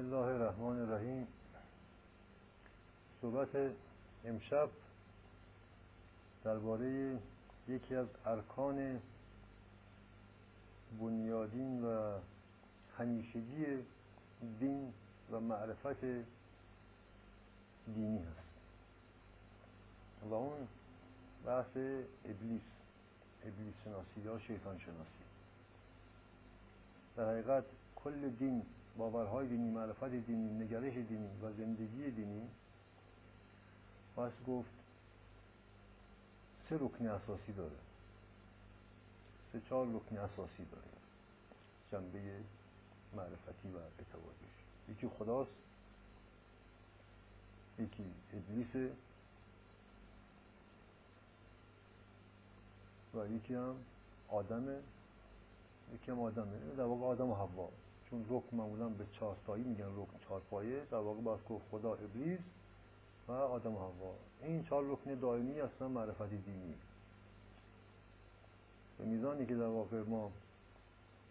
الله الرحمن الرحیم. صحبت امشب درباره یکی از ارکان بنیادین و همیشگی دین و معرفت دینی هست. و اون بحث ابلیس ابلیس شناسی یا شیطان شناسی. در حقیقت کل دین باورهای دینی معرفت دینی نگرش دینی و زندگی دینی. باید گفت سه رکن اساسی داره. سه چهار رکن اساسی داره. جنبه معرفتی و اعتقادیش یکی خداست یکی ابلیس و یکی هم آدمه. یکی هم آدمه. در واقع آدم و حوا. چون رکن معمولا به چهارتایی میگن رکن چهار پایه در واقع باید گفت خدا ابلیس و آدم و حوا. این چهار رکن دائمی هستن معرفت دینی. به میزانی که در واقع ما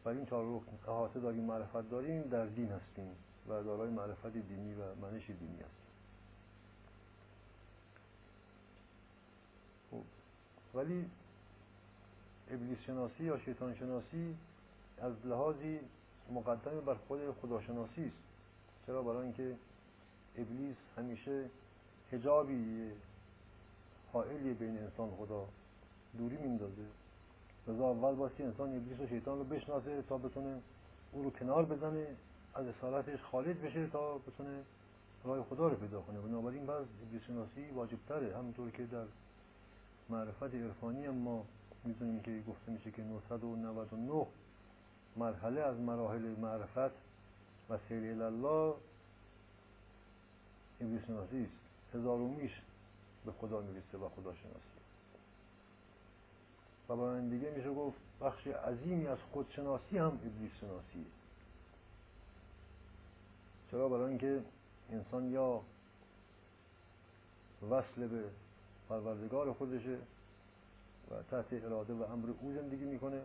بر این چهار رکن احاطه داریم معرفت داریم در دین هستیم و دارای معرفت دینی و منش دینی هستیم. خب ولی ابلیس شناسی یا شیطان شناسی از لحاظی مقدم بر خود خداشناسی است. چرا؟ برای اینکه ابلیس همیشه حجابی حائلی بین انسان خدا دوری میندازه. لذا اول باسی انسان ابلیس و شیطان رو بشناسه تا بتونه او رو کنار بزنه از اصالتش خالد بشه تا بتونه راه خدا رو پیدا کنه. بنابراین بعض ابلیس شناسی واجب تره همونطور که در معرفت عرفانی هم ما می‌دونیم که گفته میشه که 999 مرحله از مراحل معرفت و سیر الله ابلیس شناسی است. هزارومیش به خدا می‌رسه و خدا شناسی و با دیگه میشه گفت بخش عظیمی از خودشناسی هم ابلیس شناسیه چرا؟ برای اینکه انسان یا وصل به پروردگار خودشه و تحت اراده و امر او زندگی می‌کنه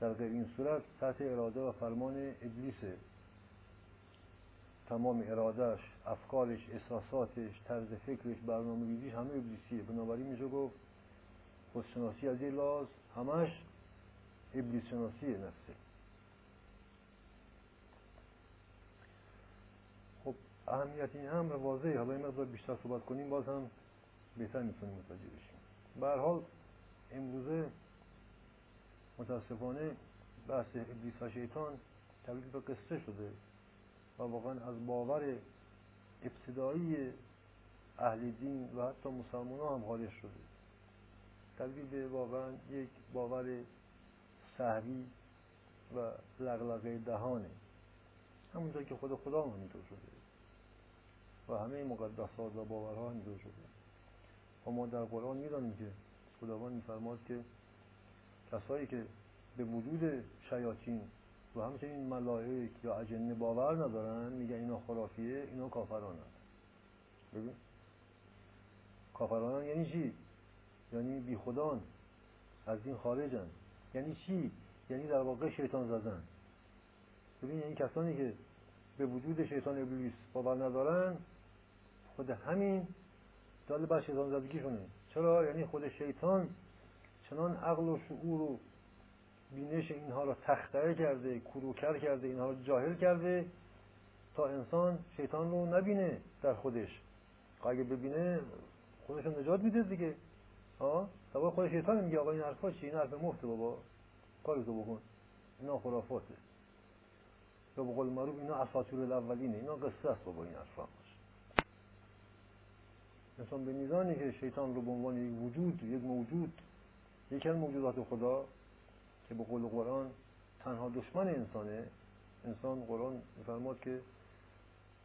در غیر این صورت تحت اراده و فرمان ابلیسه تمام ارادهش افکارش احساساتش طرز فکرش برنامه ریزیش همه ابلیسیه. بنابراین میشه گفت خودشناسی از این لاز همش ابلیس شناسیه نفسه. خب اهمیت این امر واضحه. حالا این مقدار بیشتر صحبت کنیم باز هم بهتر می‌تونیم متوجه بشیم. به حال امروزه متاسفانه بحث ابلیس و شیطان تبدیل به قصه شده و واقعا از باور ابتدایی اهل دین و حتی مسلمان هم خارج شده. تبدیل به واقعا یک باور صحوی و لغلقه دهانه. همونطور که خود خدا هم همینطور شده و همه مقدسات و باورها همینطور شده. و ما در قرآن می‌دانیم که خداوند میفرماد که کسایی که به وجود شیاطین و همچنین ملائک یا اجنه باور ندارن میگن اینا خرافیه اینا کافرانن. ببین. کافرانن یعنی چی؟ یعنی بی خدان از این خارجن. یعنی چی؟ یعنی در واقع شیطان زدن. ببین یعنی کسانی که به وجود شیطان ابلیس باور ندارن خود همین دال بر شیطان زدگیشونه. چرا؟ یعنی خود شیطان چنان عقل و شعور و بینش اینها را تختره کرده کروکر کرده اینها را جاهل کرده تا انسان شیطان رو نبینه در خودش. اگه ببینه خودش نجات میده دیگه. ها سوای خود شیطان میگه آقا این حرفا چی؟ این حرف مفته بابا. کارتو بکن. اینا خرافاته. یا به قول معروف اینا اساطیر الاولینه. اینا قصه است بابا این حرفا. انسان به میزانی که شیطان رو به عنوان یک وجود یک موجود یکی از موجودات خدا که به قول قرآن تنها دشمن انسانه انسان قرآن میفرماد که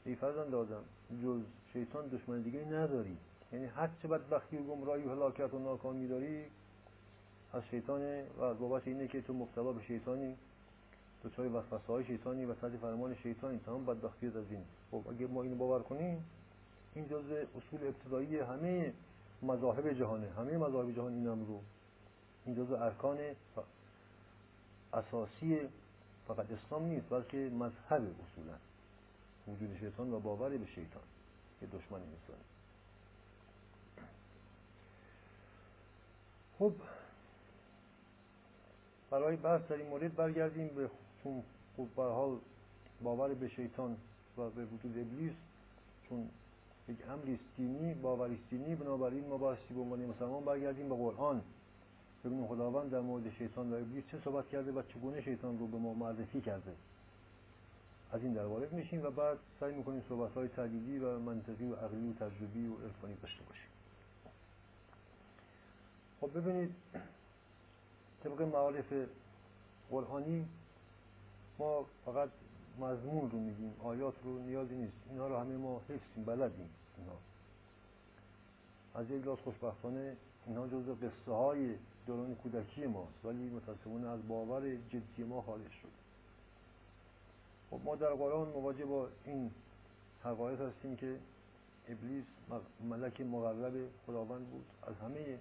ای فرزند آدم جز شیطان دشمن دیگه نداری. یعنی هر چه بدبختی و گمراهی و هلاکت و ناکامی داری از شیطانه و از بابت اینه که تو مبتلا به شیطانی دچار وسوسه های شیطانی و تحت فرمان شیطانی. تمام بدبختی از این. خب اگه ما اینو باور کنیم این جز اصول ابتدایی همه مذاهب جهانه. همه مذاهب جهان این رو این جز ارکان اساسی فقط اسلام نیست بلکه مذهب اصولا. وجود شیطان و باور به شیطان که دشمن انسانی خب برای بحث در این مورد برگردیم به چون خب به حال باور به شیطان و به وجود ابلیس چون یک امری دینی باوری دینی بنابراین ما بایستی به عنوان مسلمان برگردیم به قرآن. ببینیم خداوند در مورد شیطان و ابلیس چه صحبت کرده و چگونه شیطان رو به ما معرفی کرده. از این در وارد میشیم و بعد سعی می‌کنیم صحبت های و منطقی و عقلی و تجربی و عرفانی داشته باشیم. خب ببینید طبق معارف قرآنی ما فقط مضمون رو میگیم آیات رو نیازی نیست. اینها رو همه ما حفظیم بلدیم اینها. از یک لحاظ خوشبختانه اینها جز قصه های دوران کودکی ماست ولی متاسفانه از باور جدی ما خارج شد. خب ما در قرآن مواجه با این حقایق هستیم که ابلیس ملک مقرب خداوند بود. از همه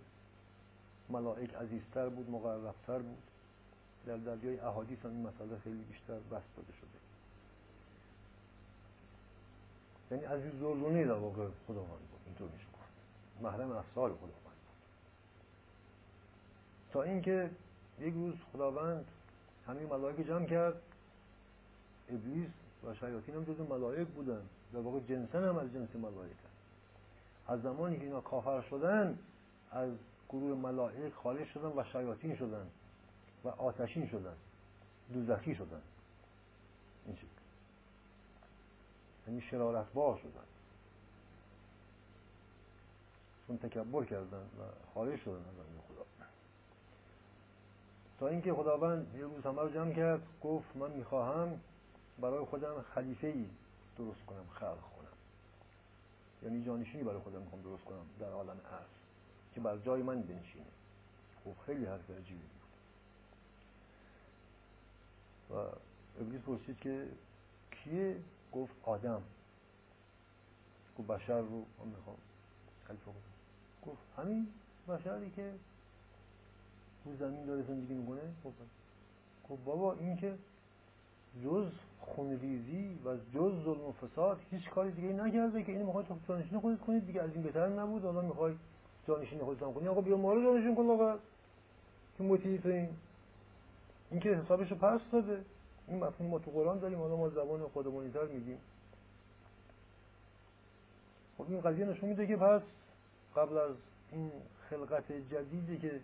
ملائک عزیزتر بود مقربتر بود. در دریای احادیث هم این مسئله خیلی بیشتر بست داده شده. یعنی عزیز زرزونه در واقع خداوند بود. اینطور میشه محرم افسار خداوند. تا اینکه یک روز خداوند همه ملائک جمع کرد. ابلیس و شیاطین هم جزو ملائک بودن. در واقع جنسن هم از جنس ملائک از زمانی که اینا کافر شدن از گروه ملائک خارج شدن و شیاطین شدن و آتشین شدن دوزخی شدن. این شکل یعنی شرارت بار شدن. چون تکبر کردن و خارج شدن از خدا. تا اینکه خداوند یه روز همه رو جمع کرد گفت من می‌خواهم برای خودم خلیفه ای درست کنم خلق کنم. یعنی جانشینی برای خودم می‌خوام درست کنم در عالم عرض که بر جای من بنشینه. خب خیلی حرف عجیبی بود. و ابلیس پرسید که کیه؟ گفت آدم. گفت بشر رو من می‌خوام خلیفه کنم. گفت همین بشری که رو زمین داره زندگی می‌کنه؟ خب گفت بابا این که جز خونریزی و جز ظلم و فساد هیچ کاری دیگه نکرده که این می‌خواد جانشین خودت کنید دیگه. از این بهتر نبود. حالا می‌خوای جانشین خودت کنی. آقا بیا ما رو جانشین کن آقا. که مطیعی تو این؟ این که حسابش رو پس داده. این مفهوم ما تو قرآن داریم. حالا ما زبان خودمونیتر میگیم. خب این قضیه نشون میده که پس قبل از این خلقت جدیدی که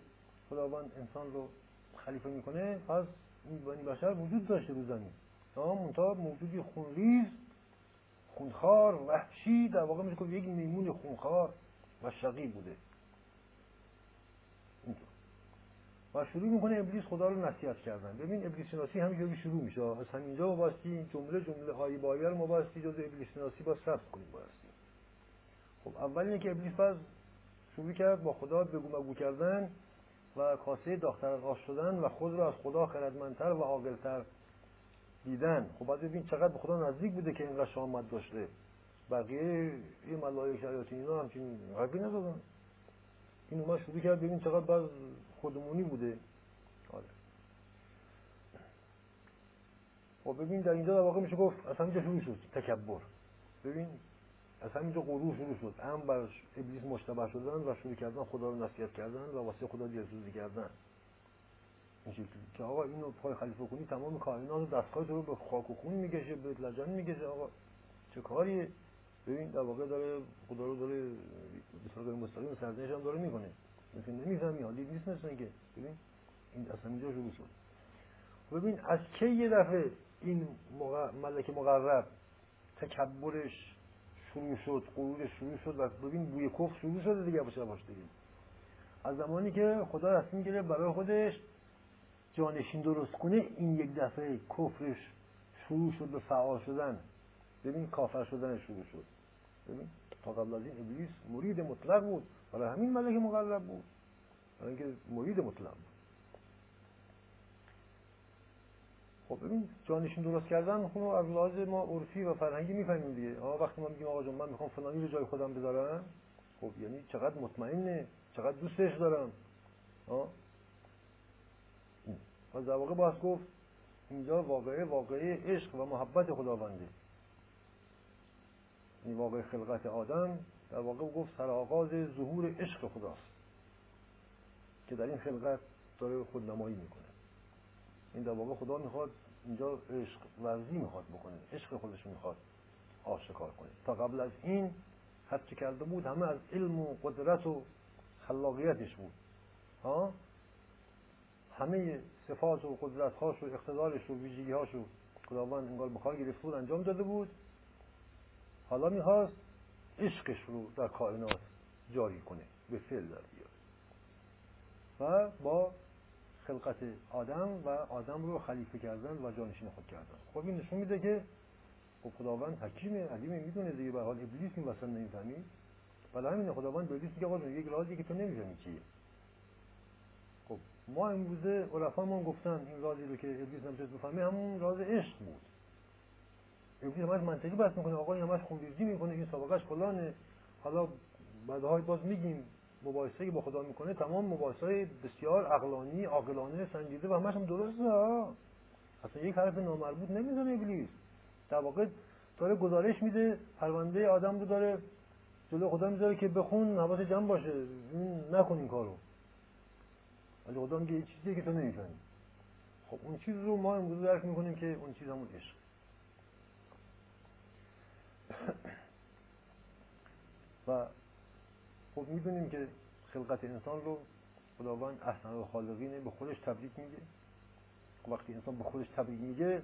خداوند انسان رو خلیفه می‌کنه پس این بنی بشر وجود داشته رو زمین. منتها موجودی خونریز خونخوار وحشی در واقع میشه یک میمون خونخوار و شقی بوده. و شروع می‌کنه ابلیس خدا رو نصیحت کردن. ببین ابلیس شناسی همینجوری شروع میشه. از همینجا باستی جمله جمله های بایل ما باستی جز ابلیس شناسی با ثبت کنیم باستی خب اول اینکه ابلیس باز شروع کرد با خدا بگو مگو کردن. و کاسه داختر آش شدن و خود رو از خدا خردمندتر و عاقلتر دیدن. خب باید ببین چقدر به خدا نزدیک بوده که اینقدر شامت داشته. بقیه این ملائک شیاطین اینا همچین حرفی نزدن. این ما شروع کرد ببین چقدر باز خودمونی بوده. آره. خب ببین در اینجا در واقع میشه گفت از همینجا شروع شد. تکبر. ببین از همینجا غرور شروع شد. هم بر ابلیس مشتبه شدن و شروع کردن خدا رو نصیحت کردن و واسه خدا دلسوزی کردن. این شکلی که آقا اینو پای خلیفه کنی تمام کائنات دستگاه رو به خاک و خون می‌کشه به لجن می‌کشه. آقا چه کاریه؟ ببین در واقع داره خدا رو داره به صورت مستقیم سرزنش هم داره می‌کنه. مثل نمی‌فهمی حالی نیست مثل که ببین این اصلا اینجا شروع شد. ببین از کی یه دفعه این ملک مقرب تکبرش شروع شد غرورش شروع شد و ببین بوی کفر شروع شده دیگه باشه باش دیگه. از زمانی که خدا تصمیم گرفت برای خودش جانشین درست کنه این یک دفعه کفرش شروع شد به فعال شدن. ببین کافر شدن شروع شد. ببین تا قبل از این ابلیس مرید مطلق بود. برای همین ملک مقرب بود. برای اینکه مرید مطلق بود. خب ببین جانشین درست کردن خب از لحاظ ما عرفی و فرهنگی می‌فهمیم دیگه. آقا وقتی ما میگیم آقا جان من می‌خوام فلانی رو جای خودم بذارم خب یعنی چقدر مطمئنه چقدر دوستش دارم. آه؟ و در واقع باز گفت اینجا واقعه واقعه عشق و محبت خداونده. این واقع خلقت آدم در واقع گفت سرآغاز ظهور عشق خداست که در این خلقت داره خودنمایی می‌کنه. این در واقع خدا می‌خواد اینجا عشق ورزی می‌خواد بکنه عشق خودش می‌خواد آشکار کنه. تا قبل از این هرچه کرده بود همه از علم و قدرت و خلاقیتش بود. ها؟ همه صفات و قدرت هاش و اقتدارش و ویژگی هاش و خداوند انگار بخار گرفته بود انجام داده بود. حالا می‌خواست عشقش رو در کائنات جاری کنه به فعل در بیاره. و با خلقت آدم و آدم رو خلیفه کردن و جانشین خود کردن. خب این نشون میده که خب خداوند حکیم علیم می‌دونه دیگه. به حال ابلیس این وسط نمی‌فهمی برای همین خداوند به ابلیس میگه یک رازی که تو نمی‌فهمی چیه؟ خب ما امروزه ما گفتن این رازی رو که ابلیس نمیشه بفهمی همون راز عشق بود. ابلیس همش منطقی بحث می‌کنه آقا این همش خونریزی می‌کنه این سابقش فلانه. حالا بعدها باز میگیم مباحثه که با خدا می‌کنه تمام مباحثه بسیار عقلانی عاقلانه سنجیده و همش هم درسته. اصلا یک حرف نامربوط نمی‌زنه ابلیس. در واقع داره گزارش میده پرونده آدم رو داره جلو خدا می‌ذاره که بخون حواس جمع باشه. این نکن این کارو. ولی خدا میگه چیزی که تو نمی‌فهمی. خب اون چیز رو ما امروز درک می‌کنیم که اون چیز همون عشق. و خب می‌دونیم که خلقت انسان رو خداوند احسن و خالقینه به خودش تبریک میگه. وقتی انسان به خودش تبریک میگه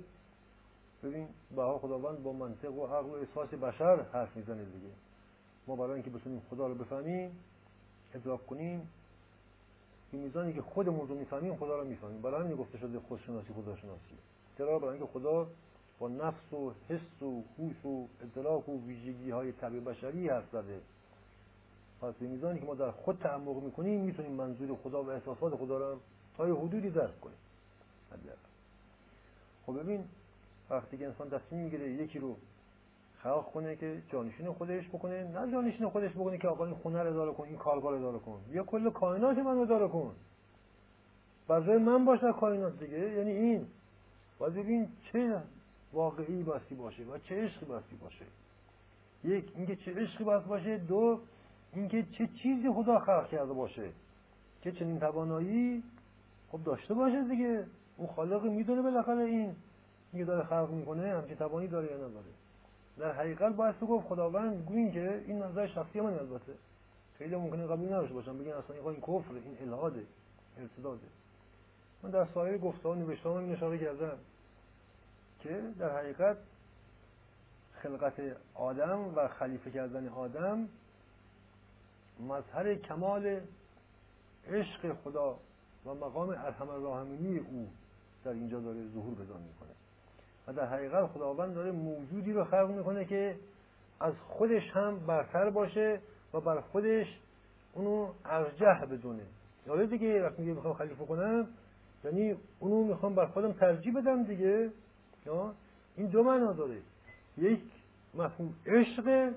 ببین بها خداوند با منطق و عقل و احساس بشر حرف می‌زنه دیگه. ما برای اینکه بتونیم خدا رو بفهمیم ادراک کنیم به میزانی که خودمون رو می‌فهمیم خدا رو می‌فهمیم. برای همین گفته شده خودشناسی خداشناسی. چرا برای اینکه خدا با نفس و حس و هوش و ادراک و ویژگی های طبیع بشری حرف زده. پس به میزانی که ما در خود تعمق می‌کنیم می‌تونیم منظور خدا و احساسات خدا رو تا یه حدودی درک کنیم. خب ببین وقتی که انسان تصمیم می‌گیره یکی رو خلق کنه که جانشین خودش بکنه نه جانشین خودش بکنه که آقا این خونه رو اداره کن این کارگاه اداره کن. یا کل کائنات من اداره کن. بر من باش در کائنات دیگه. یعنی این. باید ببین چه واقعی باستی باشه و چه عشقی باستی باشه. یک اینکه چه عشقی باستی باشه. دو اینکه چه چیزی خدا خلق کرده باشه که چنین توانایی خب داشته باشه دیگه. اون خالق می‌دونه بالاخره این میگه داره خلق می‌کنه همچین توانی داره یا نداره. در حقیقت باید گفت خداوند گوین که این نظر شخصی من البته. خیلی ممکنه قبول نداشته باشم بگن اصلا این کفر این الهاده ارتداده. من در سایر گفته ها نوشته ها اشاره کردم که در حقیقت خلقت آدم و خلیفه کردن آدم مظهر کمال عشق خدا و مقام ارحم الراحمینی او در اینجا داره ظهور پیدا می‌کنه. و در حقیقت خداوند داره موجودی رو خلق می‌کنه که از خودش هم برتر باشه و بر خودش اونو ارجح بدونه. یاد دیگه وقتی میگه می‌خوام خلیفه کنم یعنی اونو می‌خوام بر خودم ترجیح بدم دیگه. این دو معنا داره. یک مفهوم عشق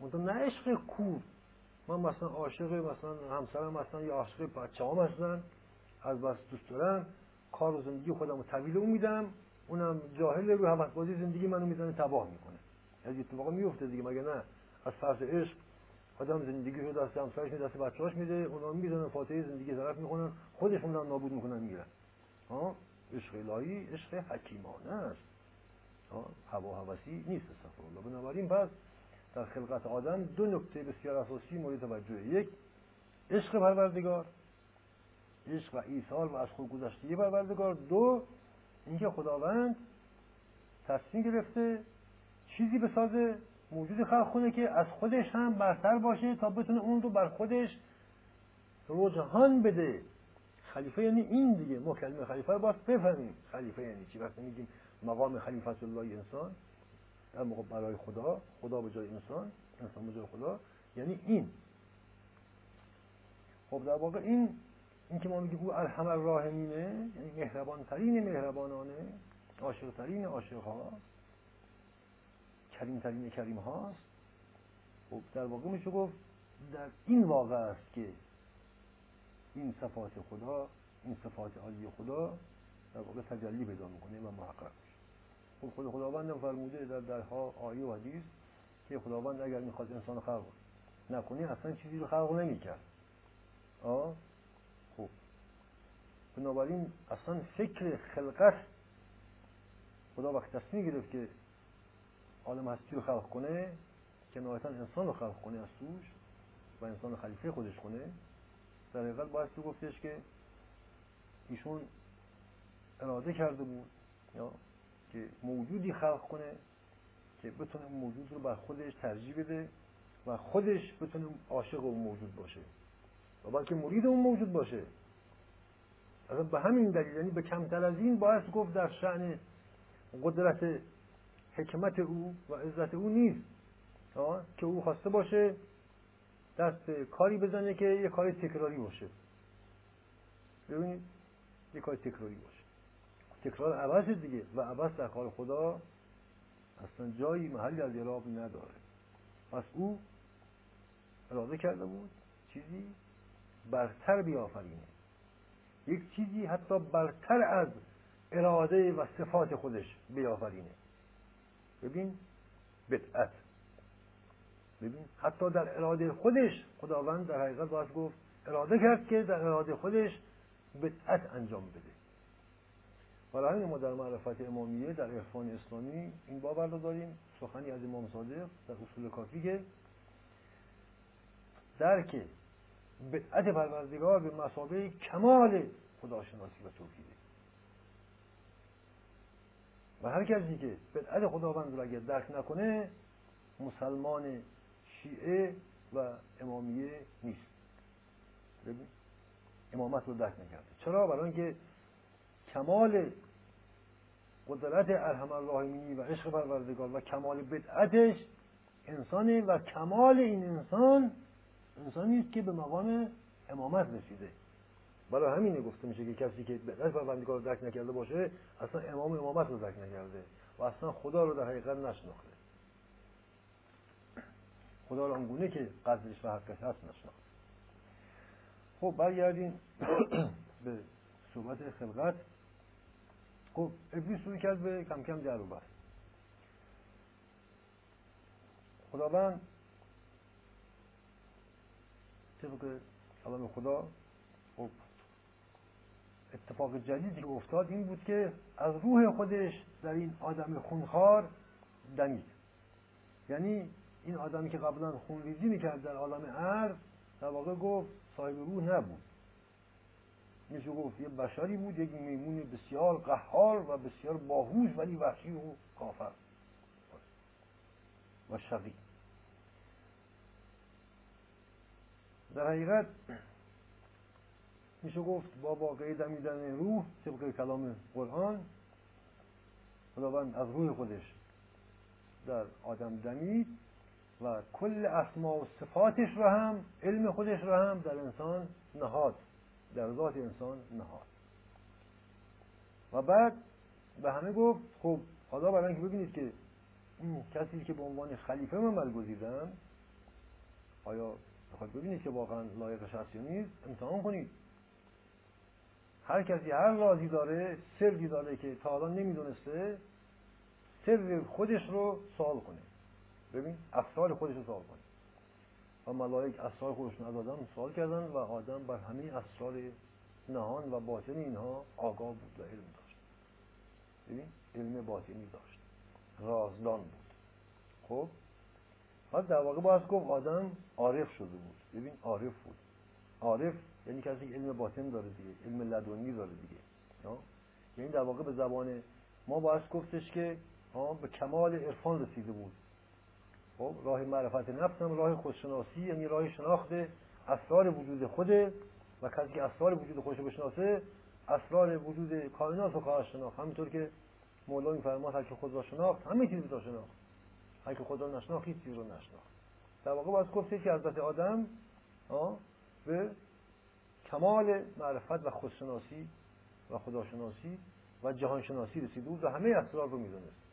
منتها نه عشق کور. من مثلا عاشق مثلا همسرم مثلا یا عاشق بچه هم هستن از بس دوست دارم کار و زندگی خودم رو میدم اونم جاهل رو حوث بازی زندگی منو می‌زنه تباه می‌کنه. از اتفاقا میفته دیگه مگه نه؟ از فرض عشق آدم زندگی رو دست همسرش میده دست بچه‌هاش میده اونا می‌زنن فاتحه زندگی طرف می‌کنن خودشون هم نابود می‌کنن می‌گیرن ها؟ عشق الهی عشق حکیمانه است. هوا هوسی نیست استغفر الله. بنابراین پس در خلقت آدم دو نکته بسیار اساسی مورد توجه. یک عشق پروردگار. عشق و ایثار و از خود گذشته پروردگار. دو اینکه خداوند تصمیم گرفته چیزی بسازه موجود خلق کنه که از خودش هم برتر باشه تا بتونه اون رو بر خودش رجحان بده. خلیفه یعنی این دیگه. ما خلیفه رو باید بفهمیم. خلیفه یعنی چی؟ وقتی میگیم مقام خلیفت الله انسان در موقع برای خدا خدا به جای انسان انسان به جای خدا. یعنی این. خب در واقع این این که ما میگیم او ارحم الراحمینه یعنی مهربان ترین مهربانانه عاشق ترین عاشق ها کریم ترین کریم هاست خب در واقع میشه گفت در این واقع است که این صفات خدا این صفات عالی خدا در واقع تجلی پیدا می‌کنه و محقق. خود خداوند فرموده در درها آیه و حدیث که خداوند اگر می‌خواد انسان خلق نکنه اصلا چیزی رو خلق نمی‌کرد. آه خب. بنابراین اصلا فکر خلقت خدا وقت تصمیم گرفت که عالم هستی رو خلق کنه که نهایتا انسان رو خلق کنه از توش و انسان خلیفه خودش کنه. در حقیقت باید تو گفتش که ایشون اراده کرده بود یا که موجودی خلق کنه که بتونه موجود رو بر خودش ترجیح بده و خودش بتونه عاشق اون موجود باشه و بلکه مرید اون موجود باشه. اصلا به همین دلیل یعنی به کمتر از این باید گفت در شعن قدرت حکمت او و عزت او نیست. که او خواسته باشه دست کاری بزنه که یه کاری تکراری باشه. ببینید یه کاری تکراری باشه. تکرار عوض دیگه و عوض در کار خدا اصلا جایی محلی از اعراب نداره. پس او اراده کرده بود چیزی برتر بیافرینه. یک چیزی حتی برتر از اراده و صفات خودش بیافرینه. ببین بدعت. ببین حتی در اراده خودش خداوند در حقیقت باید گفت اراده کرد که در اراده خودش بدعت انجام بده. برای همین ما در معرفت امامیه در عرفان اسلامی این باور رو داریم سخنی از امام صادق در اصول کافی که درک بدعت پروردگار به مسابقه کمال خداشناسی و توحیده. و هر کسی که بدعت خداوند رو اگر درک نکنه مسلمان شیعه و امامیه نیست. امامت رو درک نکرده. چرا؟ برای اینکه کمال قدرت ارحم الراحمینی و عشق پروردگار و کمال بدعتش انسانه و کمال این انسان انسانی است که به مقام امامت رسیده. برای همینه گفته میشه که کسی که بدعت پروردگار رو درک نکرده باشه اصلا امام امامت رو درک نکرده و اصلا خدا رو در حقیقت نشناخته. خدا رو اونگونه که قدرش و حقش هست نشناخته. خب برگردیم به صحبت خلقت. خب ابلیس روی کرد به کم کم در و بست خداوند طبق کلام خدا خب اتفاق جدیدی که افتاد این بود که از روح خودش در این آدم خونخوار دمید. یعنی این آدمی که قبلا خونریزی می‌کرد در عالم عرض در واقع گفت صاحب روح نبود. میشه گفت یه بشری بود یک میمون بسیار قهار و بسیار باهوش ولی وحشی و کافر. و شقی. در حقیقت میشه گفت با واقعی دمیدن روح طبق کلام قرآن خداوند از روح خودش در آدم دمید و کل اسما و صفاتش را هم علم خودش را هم در انسان نهاد. در ذات انسان نهاد. و بعد به همه گفت خب حالا برای اینکه ببینید که این کسی که به عنوان خلیفه من برگزیدم آیا بخواد ببینید که واقعا لایق شخصی نیست امتحان کنید. هر کسی هر رازی داره سری داره که تا حالا نمی‌دونسته سر خودش رو سوال کنه. ببین اسرار خودش رو سوال کنه. و ملائک اسرار خودشون از آدم سوال کردن و آدم بر همه اسرار نهان و باطن اینها آگاه بود و علم داشت. ببین علم باطنی داشت. رازدان بود. خب؟ پس در واقع باید گفت آدم عارف شده بود. ببین عارف بود. عارف یعنی کسی علم باطن داره دیگه علم لدنی داره دیگه. یعنی در واقع به زبان ما باید گفتش که به کمال عرفان رسیده بود. خب راه معرفت نفس هم راه خودشناسی یعنی راه شناخت اسرار وجود خوده و کسی که اسرار وجود خودش بشناسه اسرار وجود کائنات رو خواهد شناخت. همینطور که مولا میفرماد هر که خود را شناخت همه چیز را شناخت. هر که خود را نشناخت هیچ چیز رو نشناخت. در واقع باید گفته که حضرت آدم به کمال معرفت و خودشناسی و خداشناسی و جهانشناسی رسیده بود و همه اسرار رو می‌دونست.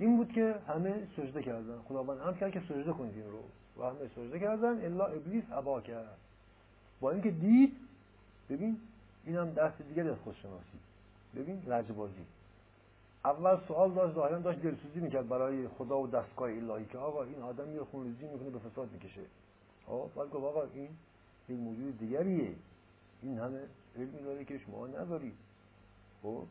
این بود که همه سجده کردن. خداوند هم کرد که سجده کنید این رو. و همه سجده کردن. الا ابلیس عبا کرد. با اینکه دید ببین این هم دست دیگری از خودشناسی ببین لجبازی. اول سوال داشت ظاهرا داشت دلسوزی می‌کرد برای خدا و دستگاه الهی که آقا این آدم میره خونریزی می‌کنه به فساد می‌کشه. آقا بعد گفت آقا این یک موجود دیگریه. این همه علمی داره که شما ندارید خب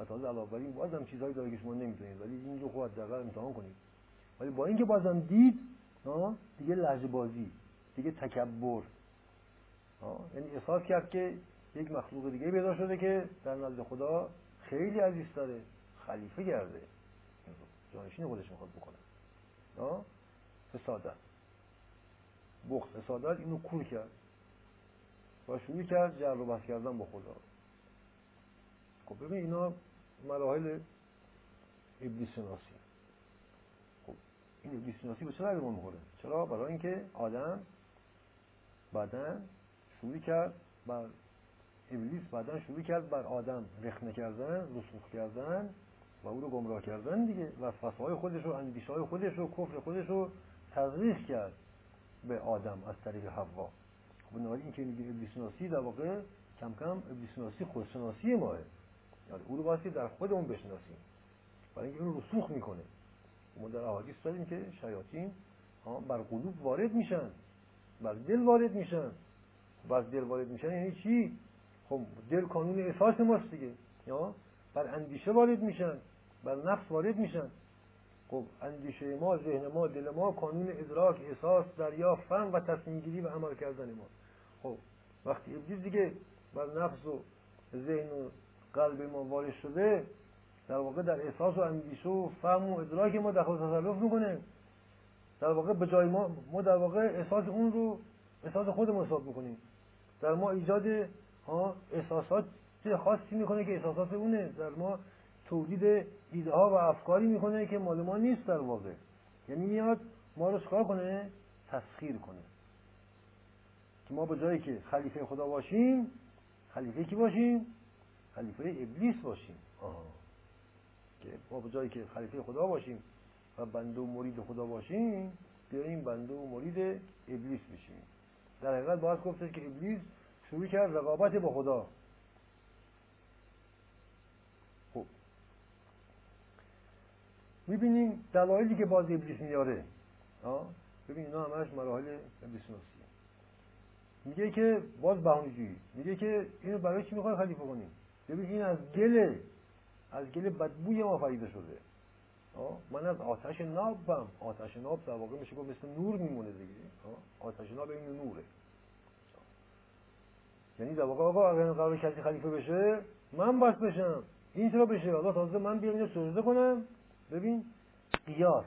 و تازه علاوه بر این بازم چیزهایی داره که شما نمی‌دونید ولی این رو خود دقیقا امتحان کنید. ولی با اینکه بازم دید دیگه لحظه بازی دیگه تکبر. یعنی احساس کرد که یک مخلوق دیگه پیدا شده که در نزد خدا خیلی عزیز داره خلیفه گرده. جانشین خودش می‌خواد بکنه. فسادت بخت فسادت اینو کور کرد. و شروع کرد جر و بحث کردن با خدا. خب ببین اینا مراحل ابلیس شناسی خب این ابلیس شناسی به چه ما می‌خوره؟ چرا؟ برای اینکه آدم بعدا شروع کرد بر ابلیس بعدا شروع کرد بر آدم رخنه کردن رسوخ کردن و او رو گمراه کردن دیگه و فصهای خودش و اندیشه های خودش و کفر خودش رو تزریق کرد به آدم از طریق حوا. خب بنابراین این که میگیم ابلیس شناسی در واقع کم کم ابلیس شناسی خودشناسی ماه. واسه در خودمون بشناسیم. برای اینکه اون رسوخ می‌کنه. ما در احادیث داریم که شیاطین بر قلوب وارد میشن. بر دل وارد میشن. بر دل وارد میشن یعنی چی؟ خب دل کانون احساس ماست دیگه. یا بر اندیشه وارد میشن. بر نفس وارد میشن. خب اندیشه ما ذهن ما دل ما کانون ادراک احساس دریافت فهم و تصمیم گیری و عمل کردن ما. خب وقتی ابلیس دیگه بر نفس و ذهن و قلب ما وارد شده در واقع در احساس و اندیشه و فهم و ادراک ما دخل تصرف می‌کنه. در واقع به جای ما ما در واقع احساس اون رو احساس خودمون حساب می‌کنیم. در ما ایجاد احساسات خاصی می‌کنه که احساسات اونه. در ما تولید ایده ها و افکاری می‌کنه که مال ما نیست در واقع. یعنی میاد ما رو چکار کنه؟ تسخیر کنه. که ما به جایی که خلیفه خدا باشیم خلیفه کی باشیم؟ خلیفه ابلیس باشیم. آه. که ما به جایی که خلیفه خدا باشیم و بنده و مرید خدا باشیم بیاییم بنده و مرید ابلیس بشیم. در حقیقت باید گفته که ابلیس شروع کرد رقابت با خدا. خب. می‌بینیم دلایلی که باز ابلیس میاره. ببین اینا همش مراحل ابلیس میگه که باز بهانه‌جویی. میگه که اینو برای چی می‌خوای خلیفه کنیم ببین این از گل از گل بدبوی ما فریده شده. من از آتش نابم آتش ناب در واقع میشه مثل نور میمونه دیگه. آتش ناب این نوره. یعنی در واقع آقا اگر قرار کسی خلیفه بشه من باید بشم. این چرا بشه؟ حالا تازه من بیام اینو سجده کنم. ببین قیاس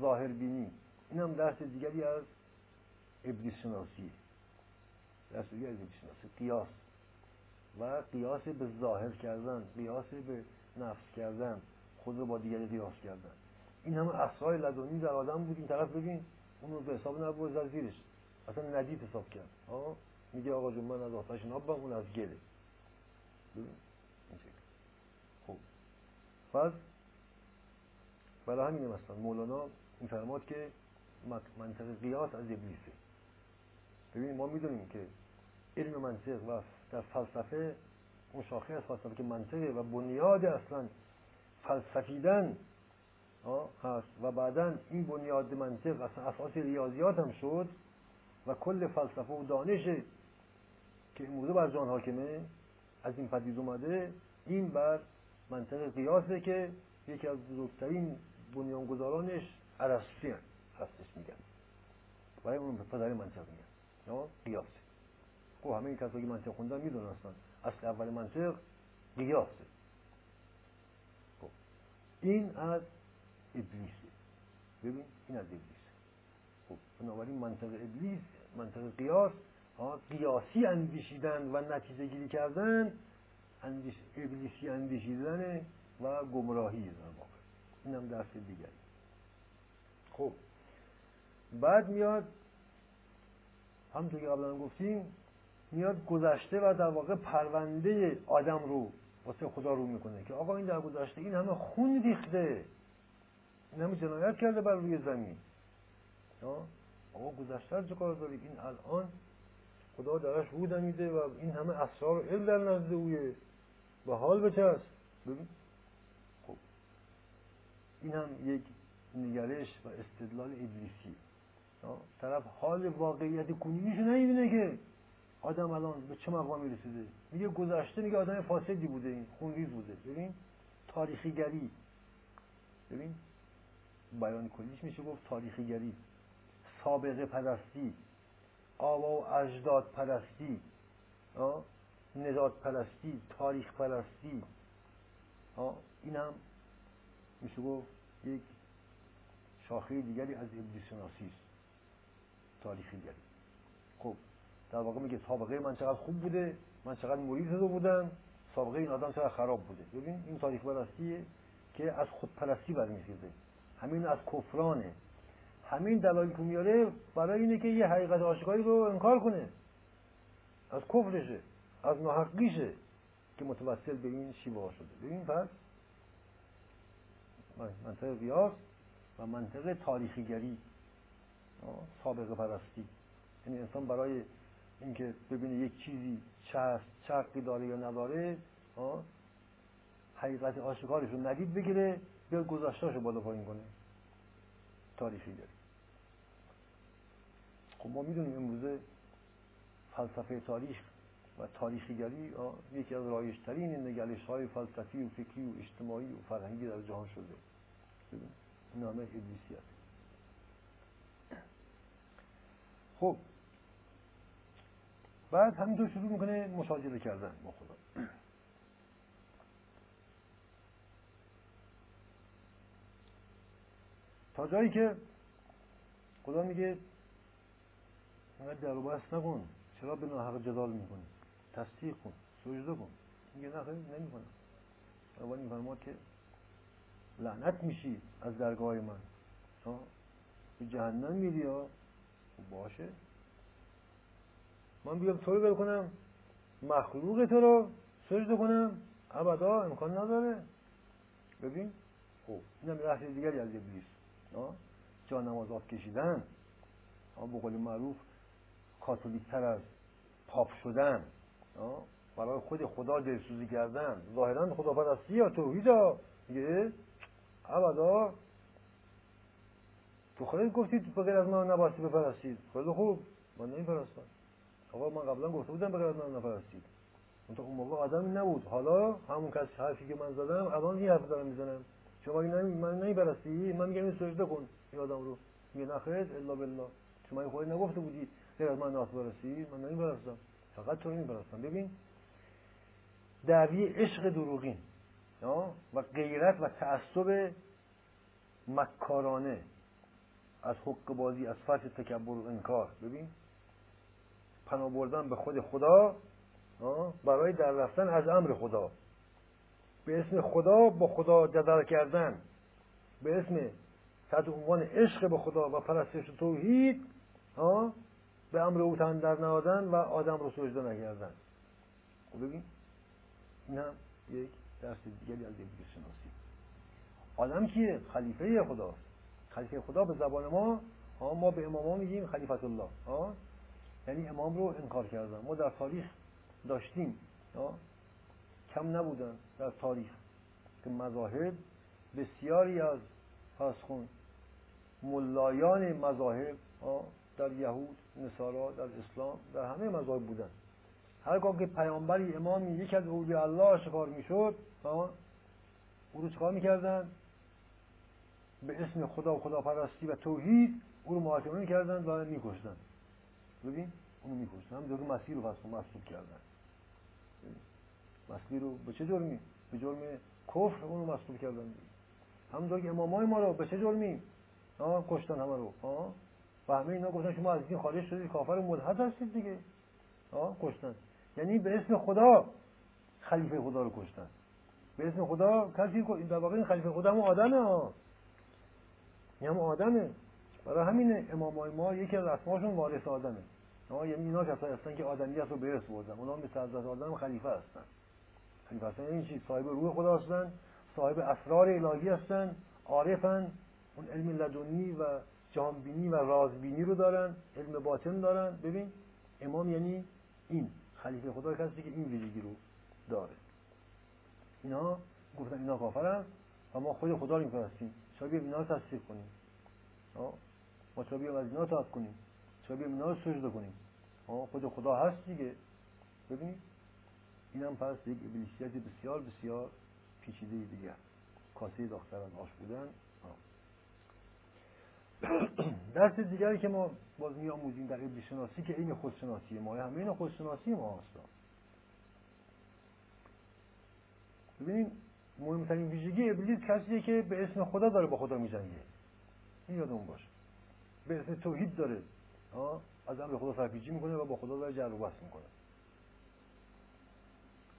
ظاهر بینی. این هم درس دیگری از ابلیس شناسی. درس دیگری از ابلیس شناسی. قیاس. و قیاس به ظاهر کردن قیاس به نفس کردن خود رو با دیگری قیاس کردن. این همه اسرار لدنی در آدم بود. این طرف ببین اون رو به حساب نبود از زیرش. اصلا ندید حساب کرد. میگه آقا جون من از آتش نابم اون از گله. خب. پس برای همین مثلا مولانا میفرماد که منطق قیاس از ابلیسه. ببینید ما می‌دونیم که علم منطق و در فلسفه اون شاخه از فلسفه که منطقه و بنیاد اصلا فلسفیدن هست و بعدا این بنیاد منطق اصلا اساس ریاضیات هم شد و کل فلسفه و دانش که امروزه بر جان حاکمه از این پدید اومده این بر منطق قیاسه که یکی از بزرگترین بنیانگذارانش عرصی هستش میگن. برای اون پدر منطق میگن قیاسه. خب همه کسایی که منطق خوندن می‌دونستن. اصل اول منطق قیاسه خب این از ابلیسه ببین این از ابلیسه خب بنابراین منطق ابلیس منطق قیاس قیاسی اندیشیدن و نتیجه گیری کردن اندیش... ابلیسی اندیشیدن و گمراهی در واقع. این هم درس دیگری. خب بعد میاد همونطور که قبلا گفتیم میاد گذشته و در واقع پرونده آدم رو واسه خدا رو می‌کنه که آقا این در گذشته این همه خون ریخته. این همه جنایت کرده بر روی زمین. آقا گذشته چه کار داری؟ این الان خدا درش رو میده و این همه اسرار علم در نزد اویه به حال بچست ببین. خب. این هم یک نگرش و استدلال ابلیسی. طرف حال واقعیت کنونیش نمی‌بینه که آدم الان به چه مقامی رسیده میگه گذشته میگه آدم فاسدی بوده این خونریز بوده. ببین تاریخی گری ببین بیان کلیش میشه گفت تاریخی گری سابقه پرستی آوا و اجداد پرستی نجات پرستی تاریخ پرستی. این هم میشه گفت یک شاخه دیگری از ابلیس شناسی است. تاریخی دیگری خب در واقع میگه سابقه من چقدر خوب بوده من چقدر مرید شده بودم سابقه این آدم چقدر خراب بوده. ببین این تاریخ پرستیه که از خودپرستی برمیخیزه همین از کفرانه. همین دلایلی که میاره برای اینه که یه حقیقت آشکاری رو انکار کنه. از کفرشه از ناحقیشه که متوسل به این شیوه شده. ببین پس منطقه قیاس و منطقه تاریخیگری سابقه پرستی. یعنی انسان برای اینکه ببینه یک چیزی هست چه داره یا نداره حقیقت آشکارش رو ندید بگیره بیاد گذاشتاش رو بالا پایین کنه. تاریخی داره. خب ما می‌دونیم امروزه فلسفه تاریخ و تاریخیگری یکی از رایشترین نگلش های فلسفی و فکری و اجتماعی و فرهنگی در جهان شده. نامه ابلیسیت خب بعد همینطور شروع می‌کنه مشاجره کردن با خدا. تا جایی که خدا میگه اینقدر در و نکن. چرا به ناحق جدال می‌کنی؟ تصدیق کن سجده کن. میگه نه خیلی نمی‌کنم. اول میفرماد که لعنت میشی از درگاه من. به جهنم میری یا؟ خب باشه. من بیام تو رو کنم مخلوق تو رو سجده کنم. ابدا امکان نداره. ببین خب اینم بحث دیگری از ابلیس. جا نماز آف کشیدن به قول معروف کاتولیک تر از پاپ شدن. برای خود خدا دلسوزی کردن. ظاهرا خدا پرستی یا توحید میگه ابدا. تو خودت گفتید غیر از من نباستی بپرستید. خیلی خوب. من نمیپرستم. آقا من قبلا گفته بودم به غیر از من نپرستید اون اون موقع آدمی نبود. حالا همون کس حرفی که من زدم الان این حرف دارم می‌زنم. شما نمی من نمیپرستی من میگم این سجده کن. این آدم رو. میگه نخیر الا بالله. شما این خودت نگفته بودی. غیر از من ناس برسی. من نمیپرستم فقط تو نمیپرستم ببین دعوی عشق دروغین و غیرت و تعصب مکارانه از حق بازی از فرش تکبر و انکار. ببین پناه بردن به خود خدا برای در رفتن از امر خدا. به اسم خدا با خدا جدل کردن. به اسم تحت عنوان عشق به خدا و پرستش توحید به امر او تن در نهادن و آدم رو سجده نکردن خب ببین این هم یک درس دیگری از دیگه شناسی آدم که خلیفه خداست خلیفه خدا به زبان ما ما به امام میگیم خلیفت الله. یعنی امام رو انکار کردن. ما در تاریخ داشتیم کم نبودن در تاریخ. که مذاهب بسیاری از خون ملایان مذاهب در یهود نصارا در اسلام در همه مذاهب بودن. هرگاه که پیامبری امامی یک از اولیاء الله شکار می‌شد او رو چکار می‌کردن؟ به اسم خدا و خدا پرستی و توحید او رو محاکمه می‌کردن و میکشتن. ببین اونو میکشتن هم جرم مسیح رو فصل مصلوب کردن. مسیح رو به چه جرمی؟ به جرم کفر اونو مصلوب کردن. همونطور که امامای ما رو به چه جرمی؟ کشتن همه رو. و همه اینا گفتن شما از دین خارج شدید کافر ملحد هستید دیگه. کشتن. یعنی به اسم خدا خلیفه خدا رو کشتن. به اسم خدا کسی در واقع این خلیفه خدا هم آدمه ها این هم آدمه. برای همین امامای ما یکی از اسماشون وارث آدمه. یعنی اینا کسایی هستن که آدمیت رو به ارث بردن. اونا مثل حضرت آدم خلیفه هستن. خلیفه هستن این یعنی چیز صاحب روح خدا هستن صاحب اسرار الهی هستن عارفن اون علم لدنی و جهانبینی و رازبینی رو دارن علم باطن دارن. ببین امام یعنی این خلیفه خدا کسی که این ویژگی رو داره. اینا گفتن اینا کافرن و ما خود خدا رو میپرستیم شاید اینا رو تصدیق کنیم. ما چرا بیام از اینا تاب کنیم؟ چرا بیام اینا رو سجده کنیم؟ خود خدا هست دیگه. ببینید. اینم پس یک ابلیسیت بسیار بسیار پیچیده دیگه کاسه داختران آش بودن. درس دیگری که ما باز می آموزیم در ابلیس شناسی که این خودشناسی ما همه این خودشناسی ما هست. ببینید مهمترین ویژگی ابلیس کسیه که به اسم خدا داره با خدا میجنگه. این یادمون باشه. به اسم توحید داره. از امر خدا سرپیچی می‌کنه و با خدا داره جر بحث می‌کنه.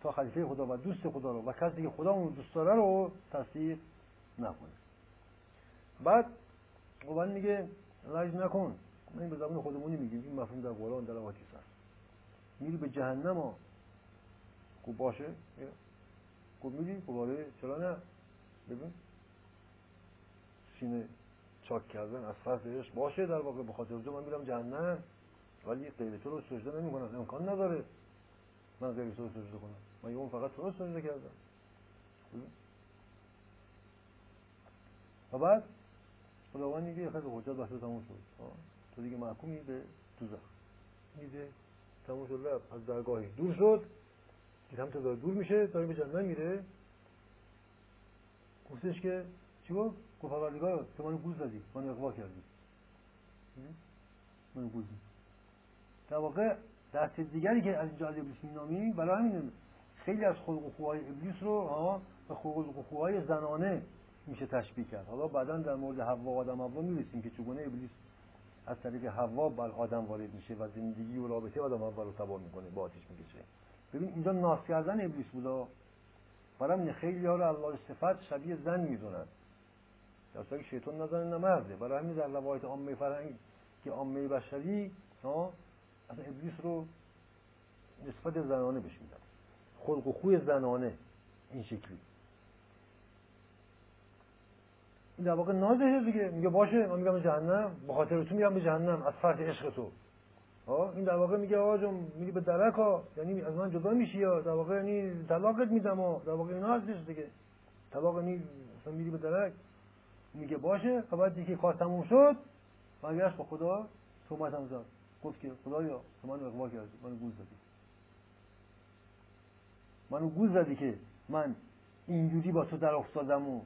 تا خلیفه خدا و دوست خدا رو و کسی که خدا اون دوست داره رو تصدیق نکنه. بعد قبل میگه لج نکن. من به زبان خودمونی میگیم. این مفهوم در قرآن در آقا هست میری به جهنم ها. خوب باشه. خوب میری؟ خوب آره. چرا نه؟ ببین. سینه. چاک کردن از فرض باشه در واقع به خاطر من میرم جهنم. ولی غیر تو رو سجده نمی کنم امکان نداره من غیر تو رو سجده کنم. من اون فقط تو رو سجده کردم. و بعد خداوند میگه خیلی حجت بحث تموم شد. تو دیگه محکومی به دوزخ. میده تموم شد رفت. از درگاهی دور شد. دید هم داره دور میشه داره به جنت میره. گفتش که چی گفت؟ گفت پروردگار تو منو گوز زدی منو اقوا کردی منو گوز در واقع دست دیگری که از اینجا از ابلیس مینامی برای همین خیلی از خلق و ابلیس رو به خلق و خوهای زنانه میشه تشبیه کرد. حالا بعدا در مورد حوا آدم حوا می‌رسیم که چگونه ابلیس از طریق حوا بر آدم وارد میشه و زندگی و رابطه آدم حوا رو تباه می‌کنه با آتش می‌کشه. ببین اینجا ناس کردن ابلیس بودا برای خیلی ها رو الله صفت شبیه زن می‌دونن. در که شیطان نزنه نمرده برای همین در روایت عامه فرهنگ که عامه بشری اصلا ابلیس رو نسبت زنانه بهش میدن. خلق و خوی زنانه این شکلی. این در واقع نازشه دیگه. میگه باشه من میگم جهنم به خاطر تو میگم به جهنم از فرط عشق تو. این در واقع میگه آقا جون میگه به درک ها یعنی از من جدا میشی یا در واقع یعنی طلاقت میدم ها در واقع اینا هستش دیگه. طلاق یعنی مثلا میری به درک. میگه باشه و بعد دیگه کار تموم شد برگشت با خدا تومت زد. گفت که خدایا تو منو اقوا کردی منو گوز زدی منو گوز زدی که من اینجوری با تو در افتادم و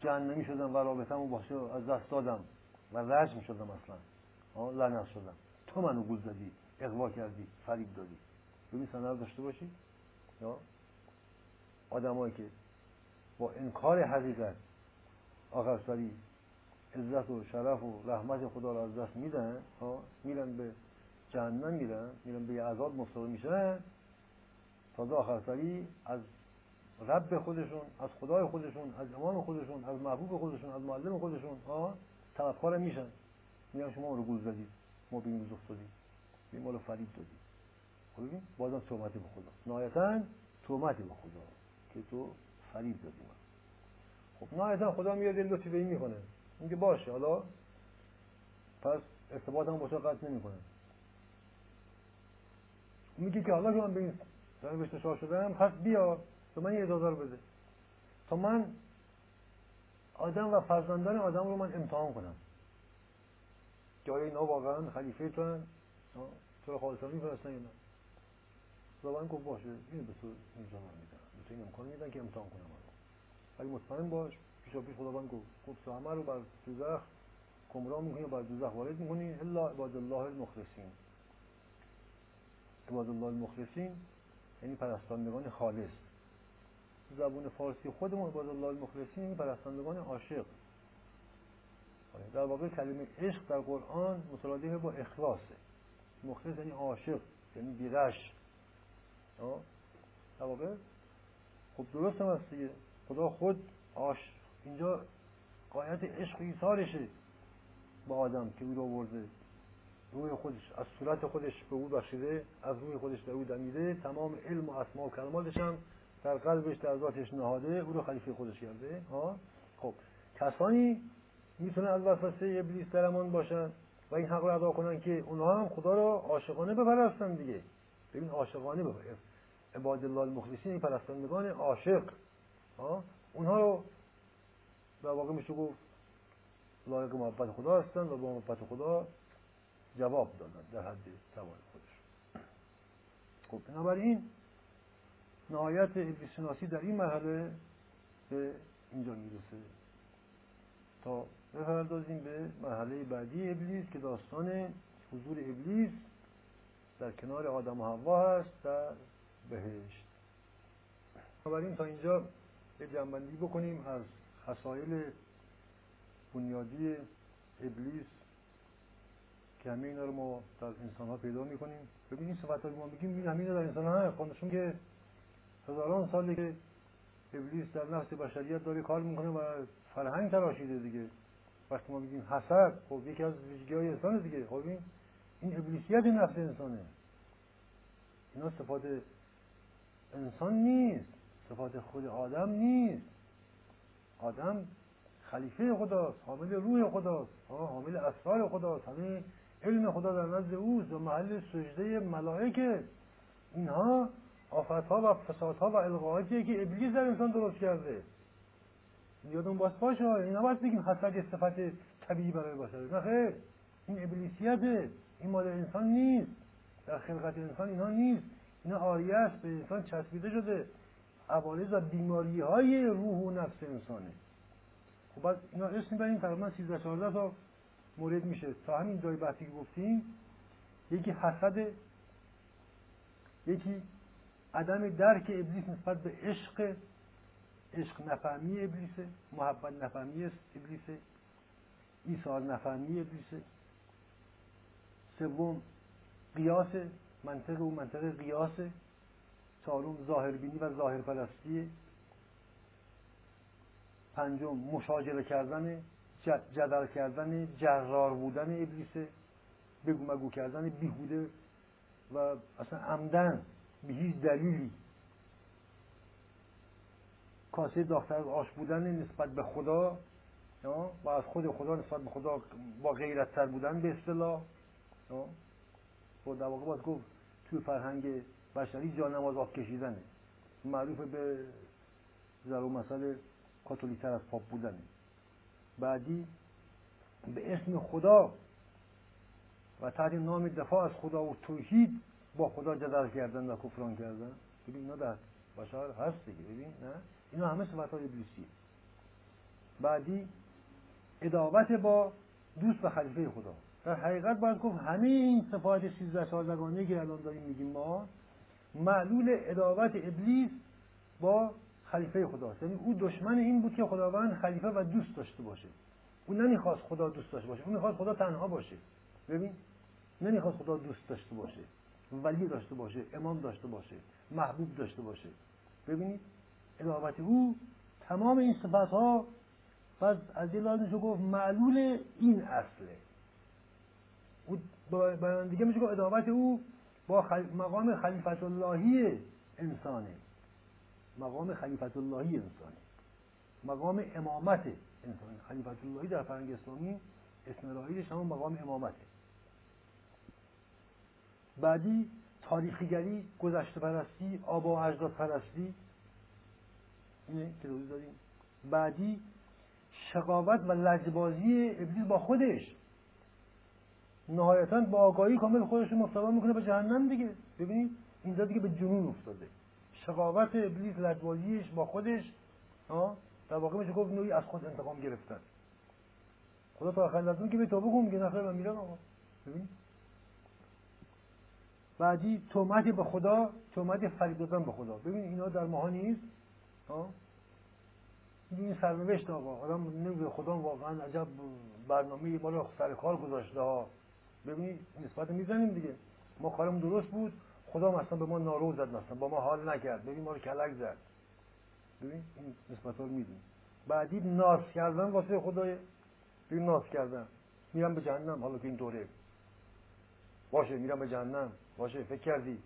جهنمی شدم و رابطم و از دست دادم و رجم شدم اصلا. لعنت شدم. تو منو گوز زدی اقوا کردی فریب دادی. ببین سنر داشته باشی. یا آدمایی که با انکار حقیقت سری عزت و شرف و رحمت خدا را از دست میدن میرن به جهنم میرن میرن به عذاب مفتاد میشن. تازه آخر سری از رب خودشون از خدای خودشون از امام خودشون از محبوب خودشون از معلم خودشون ها؟ طلبکار میشن. میگن شما رو گول زدید ما به این روز افتادیم به ما رو فریب دادیم. خب بازم تومتی به خدا. نهایتا تومتی به خدا که تو فریب دادی خب نهایتا خدا میاد لطفی به این می‌کنه میگه باشه حالا پس ارتباط هم با تو قطع نمی‌کنه. میگه که حالا که من به این سرنوشت شاه شدم پس بیا به من یه اجازه رو بده. تا من آدم و فرزندان آدم رو من امتحان کنم. که آیا اینا واقعا خلیفه تو هن؟ تو رو خالصا میفرستن نه خداوند گفت باشه اینو به تو من میدن به تو این امکان میدن که امتحان کنم. ولی مطمئن باش پیشا پیش خداوند گفت گفت همه رو بر دوزخ گمراه می‌کنی بر دوزخ وارد می‌کنی؟ الا عباد الله المخلصین. عباد الله المخلصین یعنی پرستندگان خالص. زبون فارسی خودمون عباد الله المخلصین یعنی پرستندگان عاشق. در واقع کلمه عشق در قرآن مترادف با اخلاصه مخلص یعنی عاشق یعنی بیرش. در واقع خب درست هم هست دیگه. خدا خود آش اینجا قایت عشق ایثارشه با آدم که او رو آورده. روی خودش از صورت خودش به او بخشیده از روی خودش در او دمیده. تمام علم و اسما و کلماتش هم در قلبش در ذاتش نهاده. او رو خلیفه خودش کرده. ها؟ خب کسانی می‌تونن از وسوسه ابلیس درمان باشن و این حق رو ادا کنن که اونها هم خدا را عاشقانه بپرستن دیگه. ببین عاشقانه بپرستن عباد الله المخلصین این پرستندگان عاشق. اونها رو در واقع میشه گفت لایق محبت خدا هستن و با محبت خدا جواب دادن در حد توان خودش خب بنابراین نهایت ابلیس شناسی در این مرحله به اینجا می‌رسه. تا بپردازیم به مرحله بعدی ابلیس که داستان حضور ابلیس در کنار آدم و حوا هست در بهشت. بنابراین تا اینجا به جنبندی بکنیم از خسایل بنیادی ابلیس که همه اینا رو ما در انسان ها پیدا می‌کنیم. ببین این صفت ما میگیم این همه در انسان ها هست که هزاران ساله که ابلیس در نفس بشریت داره کار می‌کنه و فرهنگ تراشیده دیگه. وقتی ما میگیم حسد خب یکی از ویژگی های انسان دیگه. خب این این ابلیسیت نفس انسانه. اینا صفات انسان نیست. صفات خود آدم نیست. آدم خلیفه خداست حامل روح خداست حامل اسرار خداست. همه علم خدا در نزد اوست و محل سجده ملائکه. اینها آفتها و فسادها و القاعاتیه که ابلیس در انسان درست کرده. یادون باز باشه اینا باید بگیم حسد صفت طبیعی برای باشد نه خیر این ابلیسیته این مال انسان نیست. در خلقت انسان اینا نیست. اینا آریه است به انسان چسبیده شده. عوارض و بیماری های روح و نفس انسانه. خب بعد اینا اسم بریم تقریبا 13 14 تا مورد میشه. تا همین جای بحثی که گفتیم یکی حسد یکی عدم درک ابلیس نسبت به عشق عشق نفهمی ابلیسه محبت نفهمی ابلیسه ایثار نفهمی ابلیسه سوم قیاس منطق و منطق قیاسه چهارم ظاهربینی و ظاهر پرستیه پنجم مشاجره کردن جدل کردن جرار بودن ابلیسه بگو مگو کردن بیهوده و اصلا عمدن به هیچ دلیلی. کاسه داختر آش بودن نسبت به خدا و از خود خدا نسبت به خدا با غیرت تر بودن به اصطلاح و در واقع باید گفت توی فرهنگ بشری جا نماز آف کشیدنه. معروف به ضرور مسئله کاتولیتر از پاپ بودنه. بعدی به اسم خدا و تحت نام دفاع از خدا و توحید با خدا جدل کردن و کفران کردن. ببین اینا در بشر هست دیگه ببین نه؟ اینا همه صفت های ابلیسیه. بعدی ادابت با دوست و خلیفه خدا. در حقیقت باید گفت همه این صفات سیزده سالگانه که الان داریم میگیم ما معلول ادابت ابلیس با خلیفه خداست یعنی او دشمن این بود که خداوند خلیفه و دوست داشته باشه. او نمی‌خواست خدا دوست داشته باشه. او می‌خواست خدا تنها باشه. ببین نمی‌خواست خدا دوست داشته باشه. ولی داشته باشه امام داشته باشه محبوب داشته باشه. ببینید ادابت او تمام این صفت ها پس از این لازم گفت معلول این اصله. او دیگه میشه گفت ادابت او با مقام خلیفت اللهی انسانه. مقام خلیفت اللهی انسانه. مقام امامت انسان خلیفت اللهی در فرنگ اسلامی اسم راهیش همون مقام امامته. بعدی تاریخیگری گذشته پرستی آبا و اجداد پرستی. اینه که روز داریم. بعدی شقاوت و لجبازی ابلیس با خودش. نهایتا با آگاهی کامل خودش رو می‌کنه به جهنم دیگه. ببینید اینجا دیگه به جنون افتاده. شقاوت ابلیس لجبازیش با خودش در واقع میشه گفت نوعی از خود انتقام گرفتن. خدا تا آخر لازم که به توبه کن میگه نخیر من میرم آقا. ببین بعدی تومت به خدا تومت فرید دادن به خدا. ببین اینا در ماها نیست این سرنوشت آقا. آدم نمیگه خدا واقعا عجب برنامه رو سر کار گذاشته ها. ببینید نسبت می‌زنیم دیگه. ما کارمون درست بود. خدا مثلا به ما نارو زد مثلا با ما حال نکرد. ببین ما رو کلک زد. ببین این نسبت رو میدیم بعدی ناس کردن واسه خدای. ببین ناس کردن. میرم به جهنم. حالا که این دوره. باشه میرم به جهنم. باشه فکر کردی.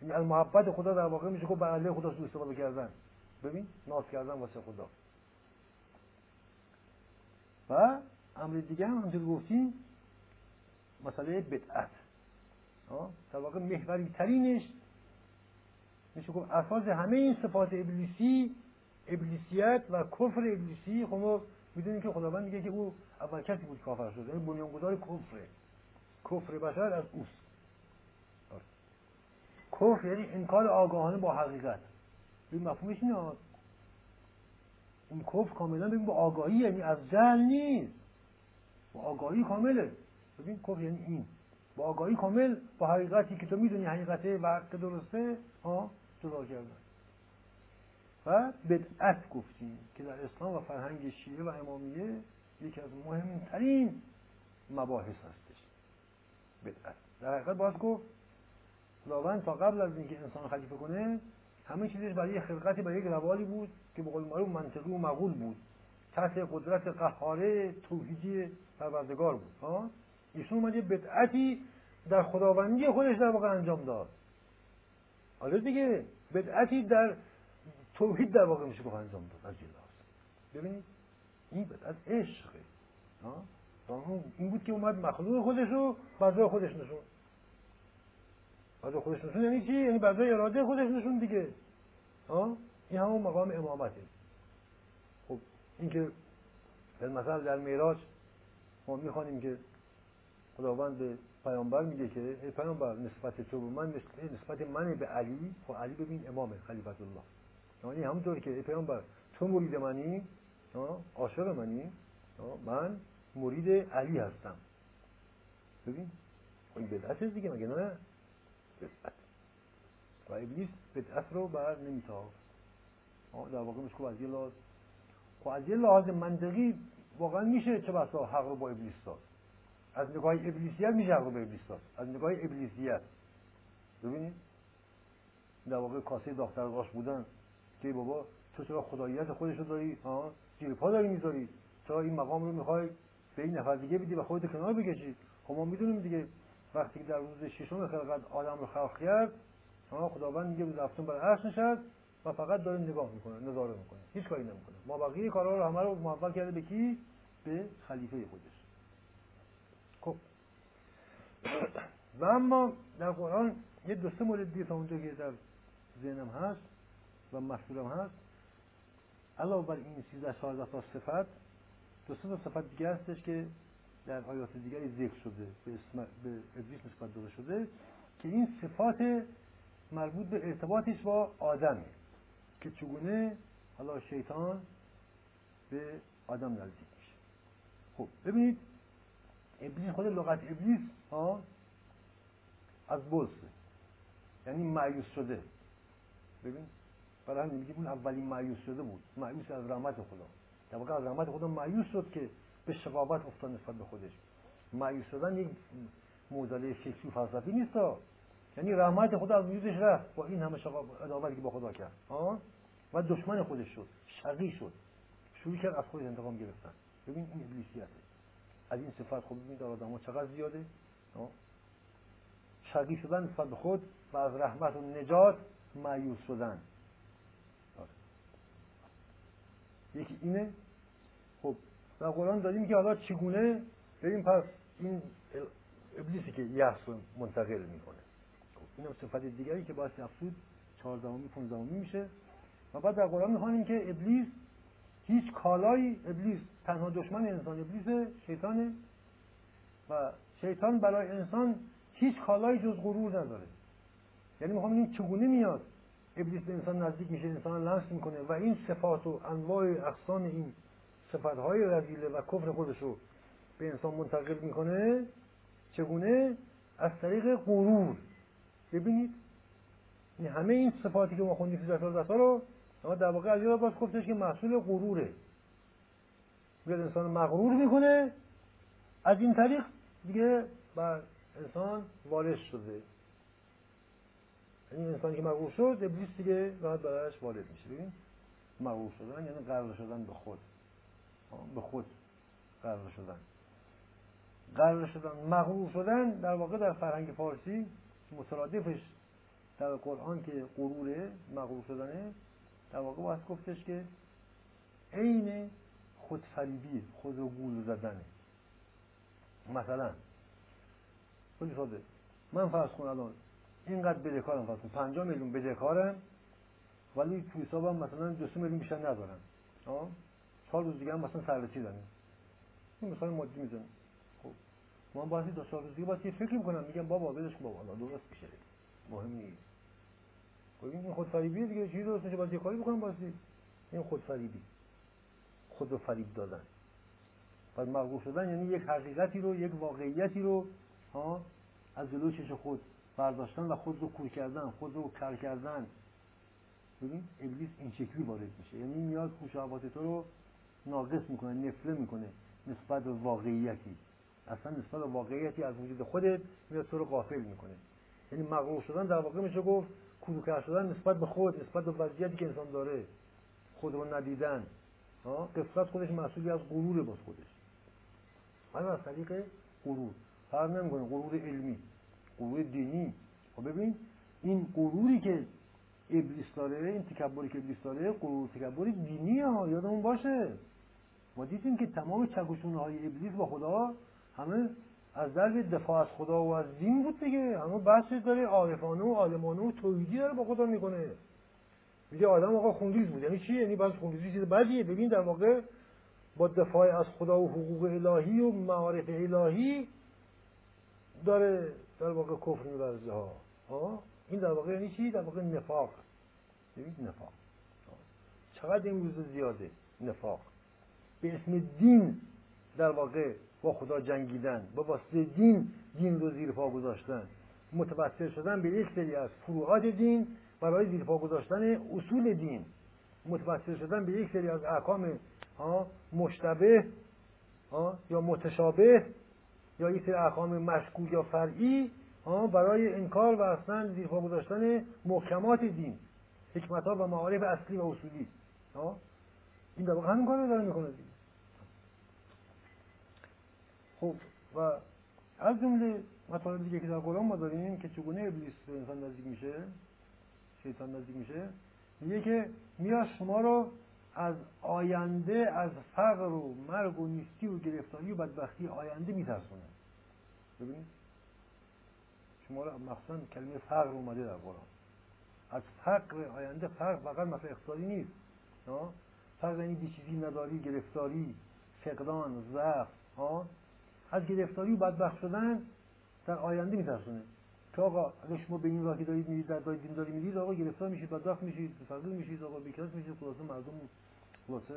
این از محبت خدا در واقع میشه که به خدا سو استفاده کردن. ببین ناز کردن واسه خدا. و امر دیگه هم همونطور گفتیم مسئله بدعت. در واقع محوری ترینش میشه گفت اساس همه این صفات ابلیسی ابلیسیت و کفر ابلیسی خب ما که خداوند میگه که او اول کسی بود کافر شده یعنی بنیانگذار کفره. کفر بشر از اوست. کفر یعنی انکار آگاهانه با حقیقت. این مفهومش اینه این کفر کاملا ببین با آگاهی یعنی از جهل نیست. با آگاهی کامله. ببین کفر یعنی این با آگاهی کامل با حقیقتی که تو می‌دونی حقیقته و حق درسته ها جدا کردن. و بدعت گفتیم که در اسلام و فرهنگ شیعه و امامیه یکی از مهمترین مباحث هستش. بدعت. در حقیقت باز گفت خداوند تا قبل از اینکه انسان خلیفه کنه همه چیزش برای خلقتی برای یک روالی بود که به قول معروف منطقی و مقول بود. تحت قدرت قهاره توحیدی پروردگار بود ها. ایشون اومد یه بدعتی در خداوندی خودش در واقع انجام داد. حالا دیگه بدعتی در توحید در واقع میشه گفت انجام داد از ببینید این بدعت عشقه. این بود که اومد مخلوق خودش رو بر خودش نشون. بر خودش نشون یعنی چی؟ یعنی بر اراده خودش نشون دیگه. این همون مقام امامته. خب این که مثلا در میراج ما می‌خوانیم که خداوند به پیامبر میگه که پیامبر نسبت تو به من نسبت من به علی. خب علی ببین امام خلیفت الله. یعنی همونطوری که ای پیامبر تو مرید منی عاشق منی من مرید علی هستم. ببین این بدعت دیگه مگه نه؟ بدعت. و ابلیس بدعت رو بر نمیتافت. در واقع میشه از یه لحاظ. خب از یه لحاظ منطقی واقعا میشه چه بسا حق رو با ابلیس داد. از نگاه ابلیسیت میشه حق رو به ابلیس داد از نگاه ابلیسیت. ببینید؟ در واقع کاسه داختر باش بودن که بابا تو چرا خداییت خودش رو داری؟ ها؟ زیر پا داری می‌ذاری. چرا این مقام رو می‌خوای به این نفر دیگه بدی و خودت کنار بکشی؟ خب ما می‌دونیم دیگه. وقتی که در روز ششم خلقت آدم رو خلق کرد خداوند میگه روز هفتم بر عرش نشست و فقط داره نگاه می‌کنه نظاره می‌کنه. هیچ کاری نمی‌کنه. ما بقیه کارا رو همه رو موفق کرده به کی؟ به خلیفه خودش. و اما در قرآن یه دو سه مورد دیگه اونجا که در ذهنم هست و محصولم هست علاوه بر این 13 14 تا صفت دو سه صفت دیگه هستش که در آیات دیگری ذکر شده به اسم به ابلیس نسبت داده شده که این صفات مربوط به ارتباطش با آدمه که چگونه حالا شیطان به آدم نزدیک میشه. خب ببینید ابلیس خود لغت ابلیس از بلسه یعنی معیوس شده. ببین برای همین میگیم اون اولین معیوس شده بود. معیوس از رحمت خدا. در واقع از رحمت خدا معیوس شد که به شقاوت افتاد نسبت به خودش. معیوس شدن یک موزله فکری فلسفی نیست یعنی رحمت خدا از وجودش رفت. با این همه عداوتی که با خدا کرد. و دشمن خودش شد. شقی شد. شروع کرد از خودش انتقام گرفتن. ببین این ابلیسیته. از این صفت خب ببین در آدم چقدر زیاده. شقی شدن نسبت به خود و از رحمت و نجات معیوس شدن. آره. یکی اینه. خب در قرآن دادیم که حالا چگونه؟ ببین پس این ابلیسی که یحس منتقل می‌کنه. این هم صفت دیگری که باعث افسود چهاردهمی پونزدهمی میشه. و بعد در قرآن می‌خوانیم که ابلیس هیچ کالایی ابلیس تنها دشمن انسان ابلیس شیطانه. و شیطان برای انسان هیچ کالایی جز غرور نداره. یعنی می‌خوام این چگونه میاد. ابلیس به انسان نزدیک میشه انسان لمس می‌کنه و این صفات و انواع اقسام این صفتهای رزیله و کفر خودش رو به انسان منتقل می‌کنه. چگونه؟ از طریق غرور. ببینید این همه این صفاتی که ما خوندیم فی رو اما در واقع از باز گفتش که محصول غروره. میاد انسان مغرور می‌کنه. از این طریق دیگه بر انسان وارث شده. این انسانی که مغرور شد ابلیس دیگه راحت برایش وارد میشه. ببین مغرور شدن یعنی غرق شدن به خود. به خود غرق شدن. غرق شدن مغرور شدن در واقع در فرهنگ فارسی مترادفش در قرآن که غرور مغرور شدنه در واقع باید گفتش که عین خودفریبی خود رو گول زدنه. مثلا خیلی ساده من فرض کن الان اینقدر بدهکارم فرض کن 5 میلیون بدهکارم ولی تو حسابم مثلا دو سه میلیون بیشتر ندارم. چهار روز دیگه هم مثلا سررسی دارم. این مثال مادی می‌زنم خب من باید دو چهار روز دیگه باید یه فکر می‌کنم. میگم بابا بدش بابا الله درست میشه. مهم نیست. خب این خود فریبی دیگه چیزی درست میشه باید یه کاری بکنم بازی این خود فریبی خود رو فریب دادن. پس مغرور شدن یعنی یک حقیقتی رو یک واقعیتی رو ها از جلو چش خود برداشتن و خود رو کور کردن خود رو کر کردن. ببین ابلیس این شکلی وارد میشه. یعنی میاد خوشاوات تو رو ناقص می‌کنه نفله می‌کنه نسبت به واقعیتی. اصلا نسبت به واقعیتی از وجود خودت میاد تو رو غافل می‌کنه. یعنی مغرور شدن در واقع میشه گفت کروکر شدن نسبت به خود نسبت به وضعیتی که انسان داره. خود رو ندیدن. قفلت خودش مسئولی از غرور باز خودش. حالا از طریق غرور. فرق نمی‌کنه غرور علمی غرور دینی. خب ببین این غروری که ابلیس داره این تکبری که ابلیس داره غرور تکبری دینی ها یادمون باشه. ما دیدیم که تمام چکشونه های ابلیس با خدا همه از درد دفاع از خدا و از دین بود دیگه. همه بحث داره عارفانه و عالمانه و توحیدی داره با خدا می‌کنه. میگه آدم آقا خونریز بود. یعنی چی؟ یعنی بعض خونریزی چیز بدیه. ببین در واقع با دفاع از خدا و حقوق الهی و معارف الهی داره در واقع کفر میورزه ها. این در واقع یعنی چی؟ در واقع نفاق. ببین نفاق. چقدر این روز زیاده؟ نفاق. به اسم دین در واقع با خدا جنگیدن با واسطه دین دین رو زیر پا گذاشتن. متوسل شدن به یک سری از فروعات دین برای زیر پا گذاشتن اصول دین. متوسل شدن به یک سری از احکام مشتبه یا متشابه یا یک سری احکام مشکوک یا فرعی برای انکار و اصلا زیر پا گذاشتن محکمات دین حکمت ها و معارف اصلی و اصولی این در واقع همین کار رو داره می‌کنه خب و از جمله مطالب دیگه که در قرآن ما داریم که چگونه ابلیس به انسان نزدیک میشه شیطان نزدیک میشه میگه که میاد شما رو از آینده از فقر و مرگ و نیستی و گرفتاری و بدبختی آینده میترسونه. ببینید؟ شما رو مخصوصا کلمه فقر اومده در قرآن. از فقر آینده فقر فقط مثل اقتصادی نیست. فقر یعنی بیچیزی نداری گرفتاری فقدان ضعف از گرفتاری و بدبخت شدن در آینده میترسونه. که آقا اگه شما به این راهی دارید میرید در راه میرید آقا گرفتار میشید بدبخت میشید فقیر میشید آقا بیکس میشید خلاصه مردم خلاصه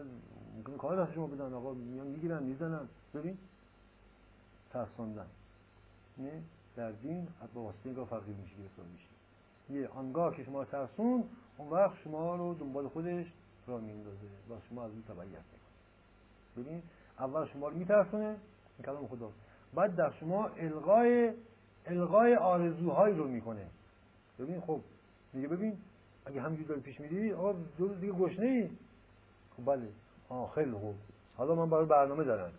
ممکنه کار دست شما بدن آقا میان می‌گیرن می‌زنن. ببین ترساندن. نه در دین با واسطه اینگاه فقیر میشید گرفتار میشید یه آنگاه که شما ترسون اون وقت شما رو دنبال خودش را میندازه و شما از اون تبعیت می‌کنه ببین اول شما رو میترسونه این کلام خدا بعد در شما القای القای آرزوهایی رو می‌کنه. ببین خب میگه ببین اگه همینجوری داری پیش میری آقا دو روز دیگه گشنه ای. خب بله. آه خیلی خوب. حالا من برای برنامه دارم.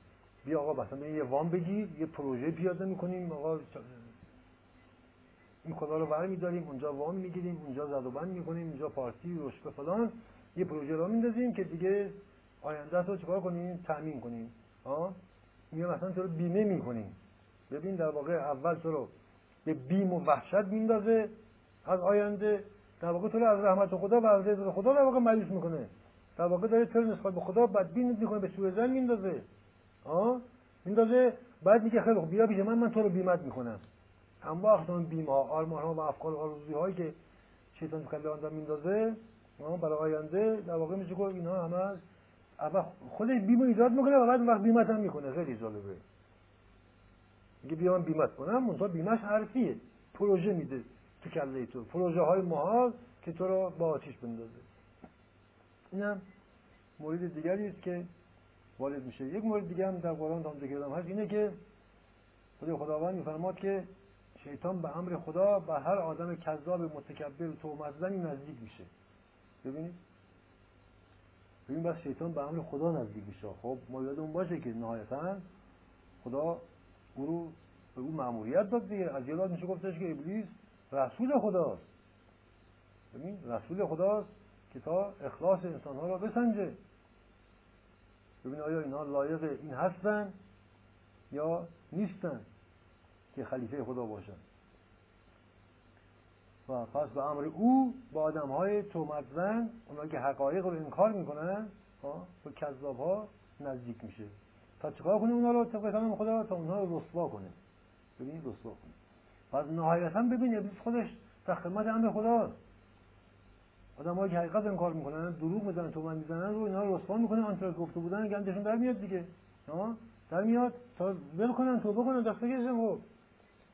بیا آقا مثلا یه وام بگیر یه پروژه پیاده می‌کنیم. آقا این کلا رو ور میداریم اونجا وام می‌گیریم اونجا زد و بند می‌کنیم اونجا پارتی رشد فلان. یه پروژه را میندازیم که دیگه آینده رو چیکار کنیم؟ تامین کنیم. ها میگه مثلا تو رو بیمه می‌کنیم. ببین در واقع اول تو رو به بیم و وحشت میندازه از آینده در واقع تو رو از رحمت خدا و از رضا خدا در واقع مایوس می‌کنه. در واقع داره تو نسبت به خدا بدبین می‌کنه به سوء زن میندازه. ها؟ میندازه بعد میگه خیلی خوب بیا پیش من من تو رو بیمت می‌کنم. هم وقت اون بیمه ها آرمان ها و افکار آرزوی هایی که شیطان تو کله آدم میندازه برای آینده در واقع میشه گفت اینا همه اول خودش بیمه ایجاد می‌کنه و بعد وقت بیمت هم می‌کنه. خیلی جالبه. میگه بیا من بیمت کنم منتها بیمش حرفیه. پروژه میده تو کله تو. پروژه های محال که تو رو با آتیش بندازه. اینم مورد دیگری است که وارد میشه. یک مورد دیگه هم در قرآن هم ذکر هست اینه که خدا خداوند میفرماد که شیطان به امر خدا به هر آدم کذاب متکبر و تومت نزدیک میشه. ببینید. ببین بس شیطان به امر خدا نزدیک میشه. خب ما یادمون باشه که نهایتا خدا رو به او معمولیت داد دیگه. از یاد میشه گفتش که ابلیس رسول خداست. ببین رسول خداست که تا اخلاص انسان ها را بسنجه. ببین آیا اینها لایق این هستن یا نیستن که خلیفه خدا باشن؟ و پس به امر او با آدم های تومت زن اونا که حقایق رو انکار می‌کنن با کذاب ها نزدیک میشه. تا چیکار کنه اونا رو؟ طبق کلام خدا تا اونها رو رسوا کنه ببین رسوا کنه پس نهایتا ببین ابلیس خودش در خدمت امر خداست آدم که حقیقت انکار می‌کنن دروغ می‌زنن تومن می‌زنن رو اینا رو رسوا می‌کنه آنچه گفته بودن گندشون در میاد دیگه. ها در میاد تا ول کنن توبه کنن دست بکشن خب.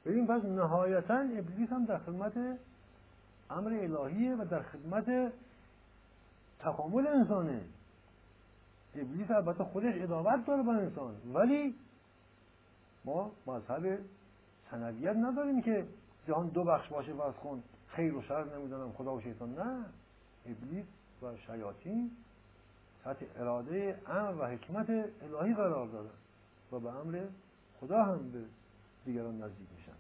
ببین پس نهایتا ابلیس هم در خدمت امر الهیه و در خدمت تکامل انسانه. ابلیس البته خودش ادابت داره با انسان. ولی ما مذهب سنویت نداریم که جهان دو بخش باشه و از خون خیر و شر نمی‌دونم خدا و شیطان. نه. ابلیس و شیاطین تحت اراده امر و حکمت الهی قرار دارن و به امر خدا هم به دیگران نزدیک میشن.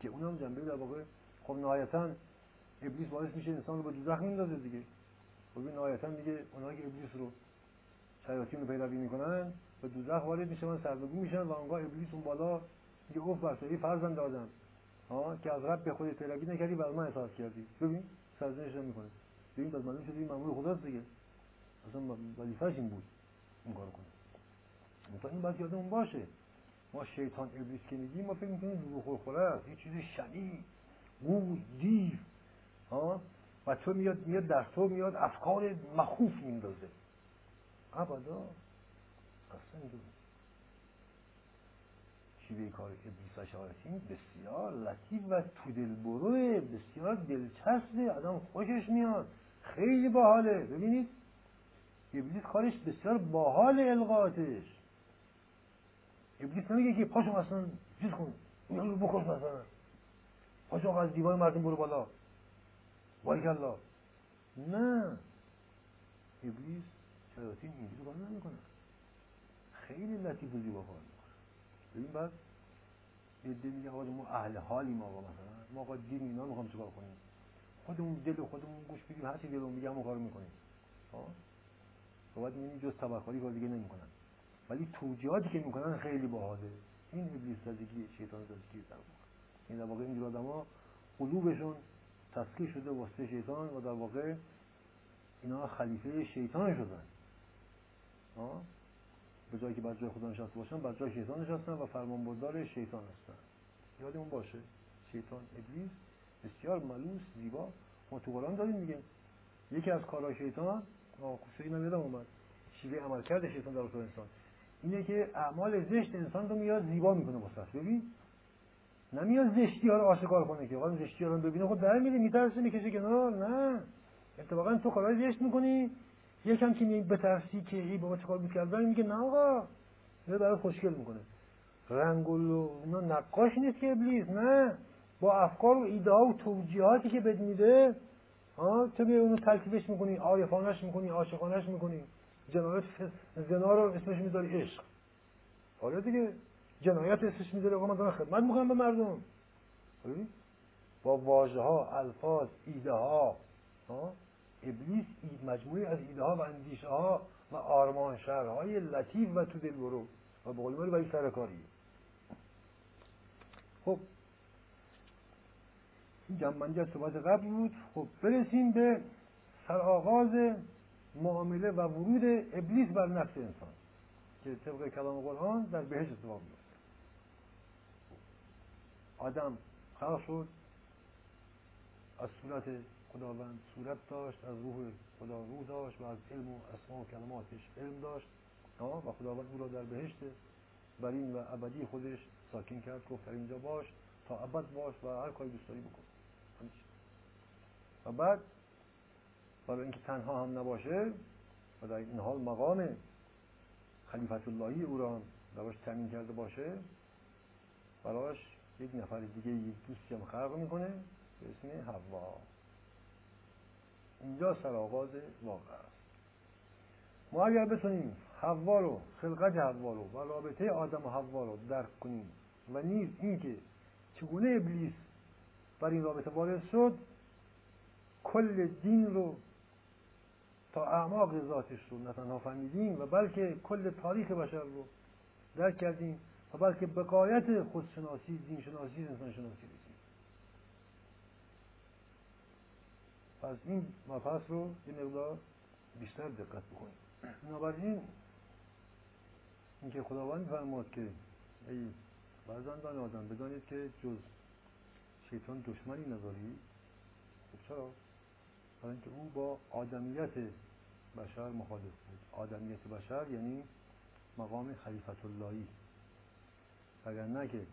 که اونم جنبه در واقع خب نهایتا ابلیس باعث میشه انسان رو به دوزخ میندازه دیگه. خب نهایتا میگه اونایی که ابلیس رو شیاطین رو پیروی می‌کنن به دوزخ وارد میشن سربگو میشن و آنگاه ابلیس اون بالا میگه اوف بر فرزند دادم. ها که از رب به خودت پیروی نکردی و من اطاعت کردی. ببین سرزنش می‌کنه. ببین پس معلوم شده این مامور خداست دیگه. اصلا وظیفه‌ش این بود این کار کنه. تا این باید یادمون باشه. ما شیطان ابلیس که میگیم ما فکر می‌کنیم دروغ خوره است. یه چیز شنی گوز دیو. ها؟ و تو میاد میاد در تو میاد افکار مخوف میندازه. ابدا اصلا شیوه کار ابلیس شیاطین بسیار لطیف و تو دل بروه بسیار دلچسبه آدم خوشش میاد خیلی باحاله. ببینید ابلیس کارش بسیار باحال القاعاتش. ابلیس نمیگه که پاشو مثلا چیز کن اینا رو بکش مثلا. پاشو از دیوار مردم برو بالا. الله. نه. ابلیس شیاطین اینجوری کار نمی‌کنه خیلی لطیف و زیبا کار ببین بعد یه دی میگه ما اهل حالی ما مثلا. ما آقا دین اینا می‌خوام چیکار کنیم؟ خودمون دل خودمون گوش بدیم هر چی دلمون میگه همون کارو می‌کنیم. ها و بعد می‌بینی جز تبرکاری کار دیگه نمی‌کنن. ولی توجیهاتی که می‌کنن خیلی باحاله. این ابلیس زدگی شیطان زدگی در این در واقع این آدما قلوبشون تسخیر شده واسه شیطان و در واقع اینا خلیفه شیطان شدن. به جایی که بر جای خدا نشسته باشن بر جای شیطان نشستن و فرمانبردار شیطان هستن. یادمون باشه شیطان ابلیس بسیار ملوس زیبا. ما تو قرآن داریم میگه یکی از کارهای شیطان آخوشه اینم یادم اومد. شیوه عمل کرده شیطان در رسول انسان. اینه که اعمال زشت انسان رو میاد زیبا می‌کنه واسه ببین نمیاد زشتی ها رو آشکار کنه که. واقعا زشتی ها رو ببینه خود در میره میترسه می‌کشه کنار. نه. اتفاقا تو کارهای زشت می‌کنی. یکم که به بترسی که ای بابا چیکار می‌کردن میگه نه آقا یه برای خوشگل می‌کنه. رنگ و اینا نقاش نیست که ابلیس نه. با افکار و ایده ها و توجیهاتی که بد میده ها تو بیا اونو تلتیفش می‌کنی عارفانش می‌کنی عاشقانش می‌کنی. جنایت زنا رو اسمش می‌ذاری عشق. حالا دیگه. جنایت اسمش می‌ذاری آقا من خدمت می‌کنم به مردم. با واژه ها الفاظ ایده ها ابلیس مجموعی از ایده ها و اندیشه ها و آرمان شهرهای لطیف و تو برو و به قول برای سرکاری. خب این جنبندی از صحبت قبل بود. خب برسیم به سرآغاز معامله و ورود ابلیس بر نفس انسان که طبق کلام قرآن در بهش اتفاق میفته آدم خلق شد. از صورت خداوند صورت داشت از روح خدا روح داشت و از علم و اسما و کلماتش علم داشت. و خداوند او را در بهشت برین و ابدی خودش ساکن کرد گفت در اینجا باش تا ابد باش و هر کاری دوست داری بکن. و بعد برای اینکه تنها هم نباشه و در این حال مقام خلیفت اللهی او را براش تامین کرده باشه براش یک نفر دیگه یک دوستی هم خلق می‌کنه به اسم حوا. اینجا سرآغاز واقع است. ما اگر بتونیم حوا رو خلقت حوا رو و رابطه آدم و حوا رو درک کنیم و نیز اینکه چگونه ابلیس بر این رابطه وارد شد کل دین رو تا اعماق ذاتش رو نه تنها فهمیدیم و بلکه کل تاریخ بشر رو درک کردیم و بلکه بقایت خودشناسی دین شناسی انسان شناسی رسیم پس این مبحث رو یه مقدار بیشتر دقت بکنیم. بنابراین اینکه خداوند فرماد که ای فرزندان آدم بدانید که جز شیطان دشمنی نداری. خب چرا؟ برای اینکه او با آدمیت بشر مخالف بود. آدمیت بشر یعنی مقام خلیفت اللهی اگر نه که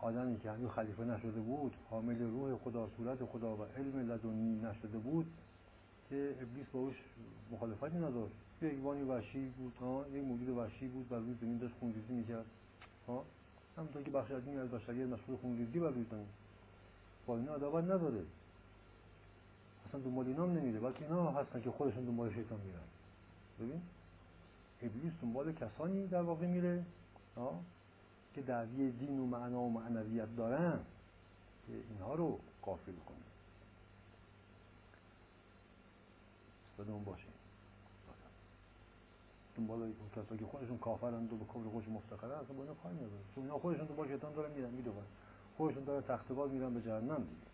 آدمی که هنوز خلیفه نشده بود حامل روح خدا صورت خدا و علم لدنی نشده بود که ابلیس باش مخالفتی نداشت. یه ایوانی وحشی بود ها یک موجود وحشی بود و روی زمین داشت خونریزی می‌کرد ها. همونطور که بخش عظیمی از بشریت مشغول خونریزی بر روی زمین. با اینا عداوت نداره. اصلا دنبال اینا هم نمیره. بلکه اینا هستن که خودشون دنبال شیطان میرن. ببین؟ ابلیس دنبال کسانی در واقع میره که دعوی دین و معنا و معنویت دارن که اینها رو قافل کنه اون باشه. دنبال اون کسایی که خودشون کافرند و به کفر خودشون مفتخرن اصلا با اینا کاری نداره چون اینا خودشون دنبال شیطان دارن میرن می‌دونن. خودشون دارن تخت میرن به جهنم. دیگه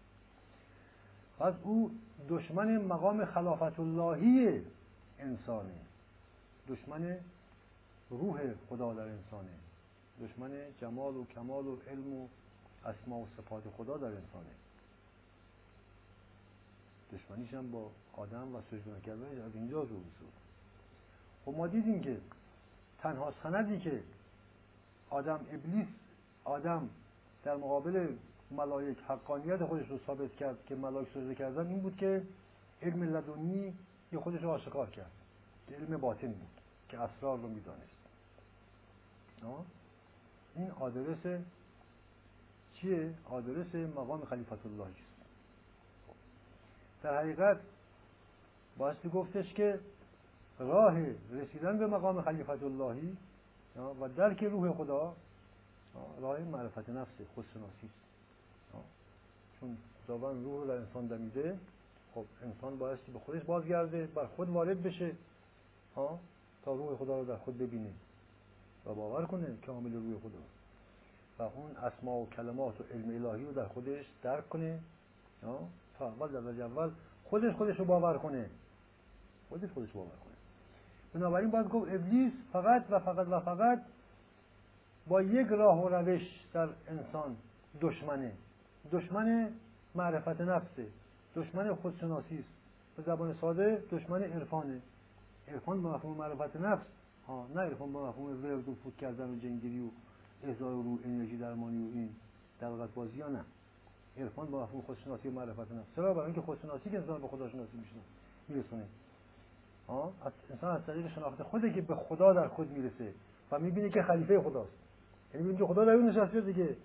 پس او دشمن مقام خلافت اللهی انسانه. دشمن روح خدا در انسانه. دشمن جمال و کمال و علم و اسما و صفات خدا در انسانه. دشمنیش هم با آدم و سجده کردن از اینجا رو شد. خب ما دیدیم که تنها سندی که آدم ابلیس آدم در مقابل ملائک حقانیت خودش رو ثابت کرد که ملائک سجده کردن این بود که علم لدنی یه خودش رو آشکار کرد. که علم باطن بود که اسرار رو می‌دانست. این آدرس چیه؟ آدرس مقام خلیفت الله است در حقیقت بایستی گفتش که راه رسیدن به مقام خلیفت اللهی و درک روح خدا راه معرفت نفس خودشناسی است. چون خداوند روح رو در انسان دمیده خب انسان بایستی به خودش بازگرده بر خود وارد بشه ها تا روح خدا رو در خود ببینه. و باور کنه کامل روی خدا و اون اسما و کلمات و علم الهی رو در خودش درک کنه تا اول در اول خودش خودش رو باور کنه. خودش خودش باور کنه. بنابراین باید گفت ابلیس فقط و فقط و فقط با یک راه و روش در انسان دشمنه. دشمن معرفت نفسه. دشمن خودشناسی است به زبان ساده دشمن عرفانه. عرفان به مفهوم معرفت نفس. ها نه عرفان به مفهوم ورد و فوت کردن و جنگیری و احضار رو انرژی درمانی و این دلغت بازی ها نه. عرفان با مفهوم خودشناسی و معرفت نفس چرا؟ برای اینکه خودشناسی که انسان به خداشناسی میشنه میرسونه. ها؟ انسان از طریق شناخت خوده که به خدا در خود می‌رسه و می‌بینه که خلیفه خداست. یعنی می‌بینه خدا در اون نشسته دیگه.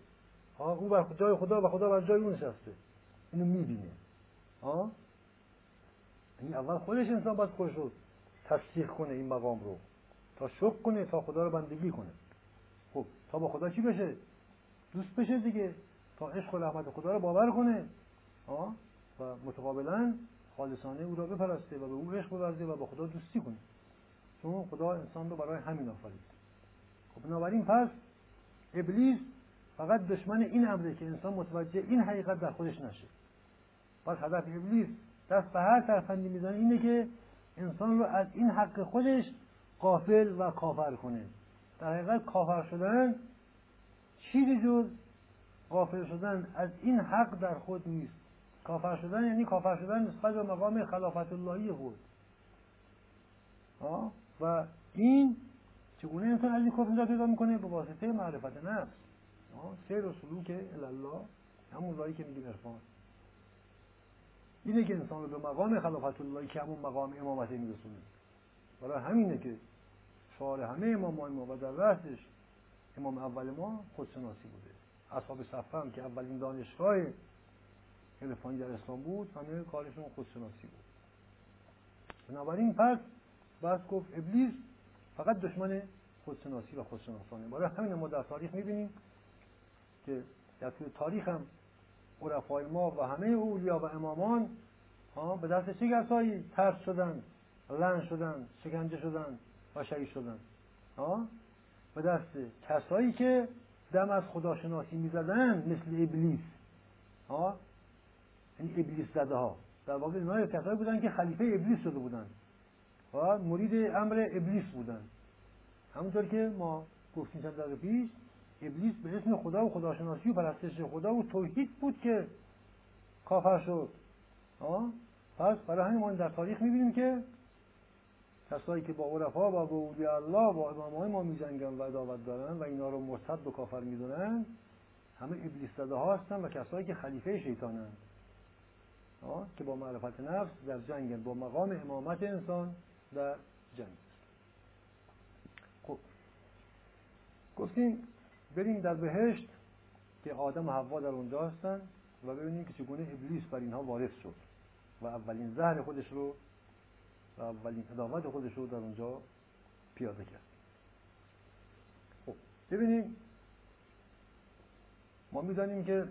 ها؟ او بر جای خدا و خدا بر جای اون نشسته. اینو می‌بینه. ها؟ این اول خودش انسان باید خودش رو تصدیق کنه این مقام رو. تا شک کنه تا خدا رو بندگی کنه. خب تا با خدا چی بشه؟ دوست بشه دیگه. تا عشق و رحمت خدا رو باور کنه. آه؟ و متقابلا خالصانه او را بپرسته و به او عشق بورزه و با خدا دوستی کنه. چون خدا انسان رو برای همین آفرید. خب بنابراین پس ابلیس فقط دشمن این امره که انسان متوجه این حقیقت در خودش نشه. پس هدف ابلیس دست به هر ترفندی می‌زنه اینه که انسان رو از این حق خودش قافل و کافر کنه. در حقیقت کافر شدن چیزی جز غافل شدن از این حق در خود نیست. کافر شدن یعنی کافر شدن نسبت به مقام خلافت اللهی خود و این چگونه انسان از این کفر نجات پیدا می‌کنه؟ به واسطه معرفت نفس. سیر و سلوک الله همون راهی که میگیم عرفان. اینه که انسان رو به مقام خلافت اللهی که همون مقام امامته میرسونه. برای همینه که شعار همه امامان ما و در رأسش امام اول ما خودشناسی بوده. اصحاب صفه هم که اولین دانشگاه عرفانی در اسلام بود همه کارشون خودشناسی بود. بنابراین پس بس گفت ابلیس فقط دشمن خودشناسی و خودشناسانه. برای همین ما در تاریخ می‌بینیم که در طول تاریخ هم عرفای ما و همه اولیا و امامان به دست چه کسایی ترس شدن؟ لن شدن شکنجه شدن و شهید شدن به دست کسایی که دم از خداشناسی می‌زدن مثل ابلیس. این ابلیس زده ها در واقع اینها کسایی بودن که خلیفه ابلیس شده بودن. و مرید امر ابلیس بودن. همونطور که ما گفتیم چند دقیقه پیش ابلیس به اسم خدا و خداشناسی و پرستش خدا و توحید بود که کافر شد. آه؟ پس برای همین ما در تاریخ می‌بینیم که کسایی که با عرفا با اولیاء الله با امامهای ما میجنگن و عداوت دارن و اینا رو مرتد و کافر می‌دونن همه ابلیس زده ها هستن و کسایی که خلیفه شیطانن. که با معرفت نفس در جنگن با مقام امامت انسان در جنگ. خب گفتیم بریم در بهشت که آدم و حوا در اونجا هستن و ببینیم که چگونه ابلیس بر اینها وارث شد و اولین زهر خودش رو و اولین ادامت خودش رو در اونجا پیاده کرد. خب ببینیم. ما می‌دانیم که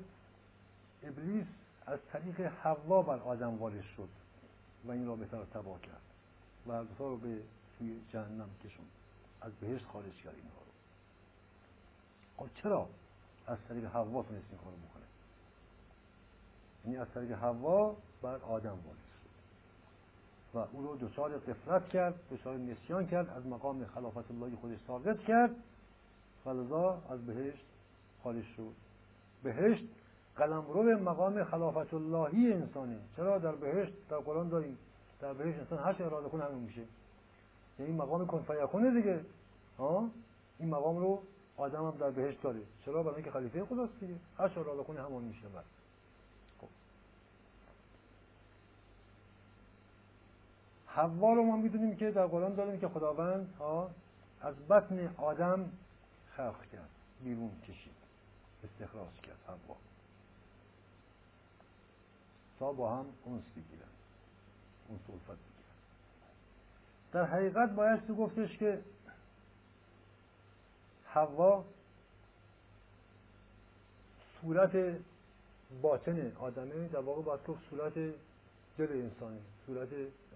ابلیس از طریق حوا بر آدم وارث شد و این رابطه رو تباه کرد و رابطه رو به سوی جهنم کشوند از بهشت خارج کرد اینها رو. خب چرا از طریق حوا تونست این کارو بکنه یعنی از طریق حوا بر آدم وارث شد و او رو دچار قفلت کرد دچار نسیان کرد از مقام خلافت اللهی خودش ساقط کرد. و از بهشت خارج شد. بهشت قلمرو مقام خلافت اللهی انسانه. چرا در بهشت در قرآن داریم در بهشت انسان هر چه اراده کنه همون میشه. یعنی مقام کن فیکونه دیگه. ها؟ این مقام رو آدم هم در بهشت داره. چرا؟ برای اینکه خلیفه خداست دیگه. هر چه اراده کنه همون میشه بر حوا رو ما می‌دونیم که در قرآن داریم که خداوند ها از بطن آدم خلق کرد بیرون کشید استخراج کرد حوا تا با هم اونس بگیرن اون صلفت بگیرن. در حقیقت باید گفتش که حوا صورت باطن آدمه در واقع باید گفت صورت دل انسانی صورت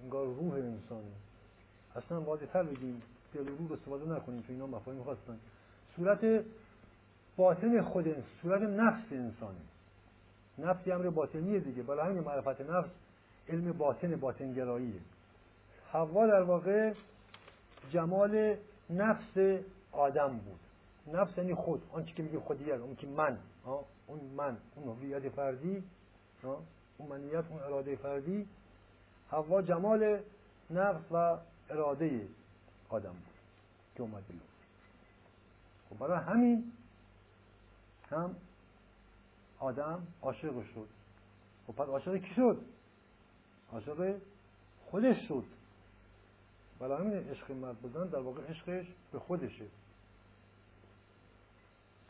انگار روح انسانی اصلا واضح تر بگیم دل و روح استفاده نکنیم چون اینا مفاهیم خواستن صورت باطن خود صورت نفس انسانی نفس امر باطنیه دیگه. برای همین معرفت نفس علم باطن باطنگراییه. حوا در واقع جمال نفس آدم بود. نفس یعنی خود. آنچه که میگه خودیت اون که من. اون من. اون هویت فردی. اون منیت اون اراده فردی. حوا جمال نفس و اراده آدم بود که اومد بیرون. خب برای همین هم آدم عاشق شد. خب پس عاشق کی شد؟ عاشق خودش شد. ولی همین عشق مرد بزن در واقع عشقش به خودشه.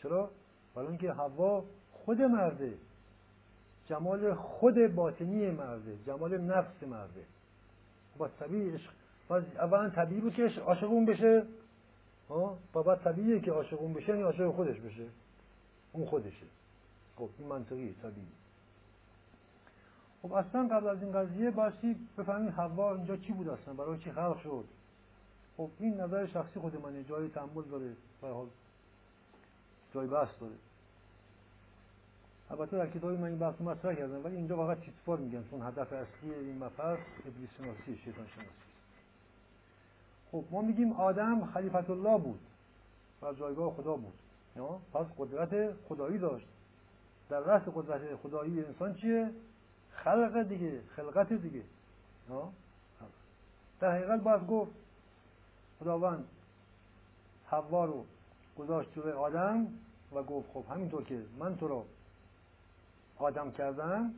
چرا؟ ولی اینکه هوا خود مرده. جمال خود باطنی مرده جمال نفس مرده. با طبیعی عشق. اولا طبیعی بود که عاشق اون بشه. و بعد طبیعیه که عاشق اون بشه یعنی عاشق خودش بشه. اون خودشه. خب این منطقی طبیعی. خب اصلا قبل از این قضیه باشی بفهمید حوا اینجا چی بود اصلا؟ برای چی خلق شد؟ خب این نظر شخصی خود منه. جای تحمل داره حال جای بحث داره. البته در کتابی من این بحث مطرح کردم ولی اینجا واقعا تیتفار میگن. چون هدف اصلی این مفر ابلیس شناسی شیطان شناسی. خب ما میگیم آدم خلیفت الله بود و جایگاه خدا بود. پس قدرت خدایی داشت. در رأس قدرت خدایی انسان چیه؟ خلق دیگه خلقت دیگه. در حقیقت باید گفت خداوند حوا رو گذاشت جلوی آدم و گفت خب همینطور که من تو رو آدم کردم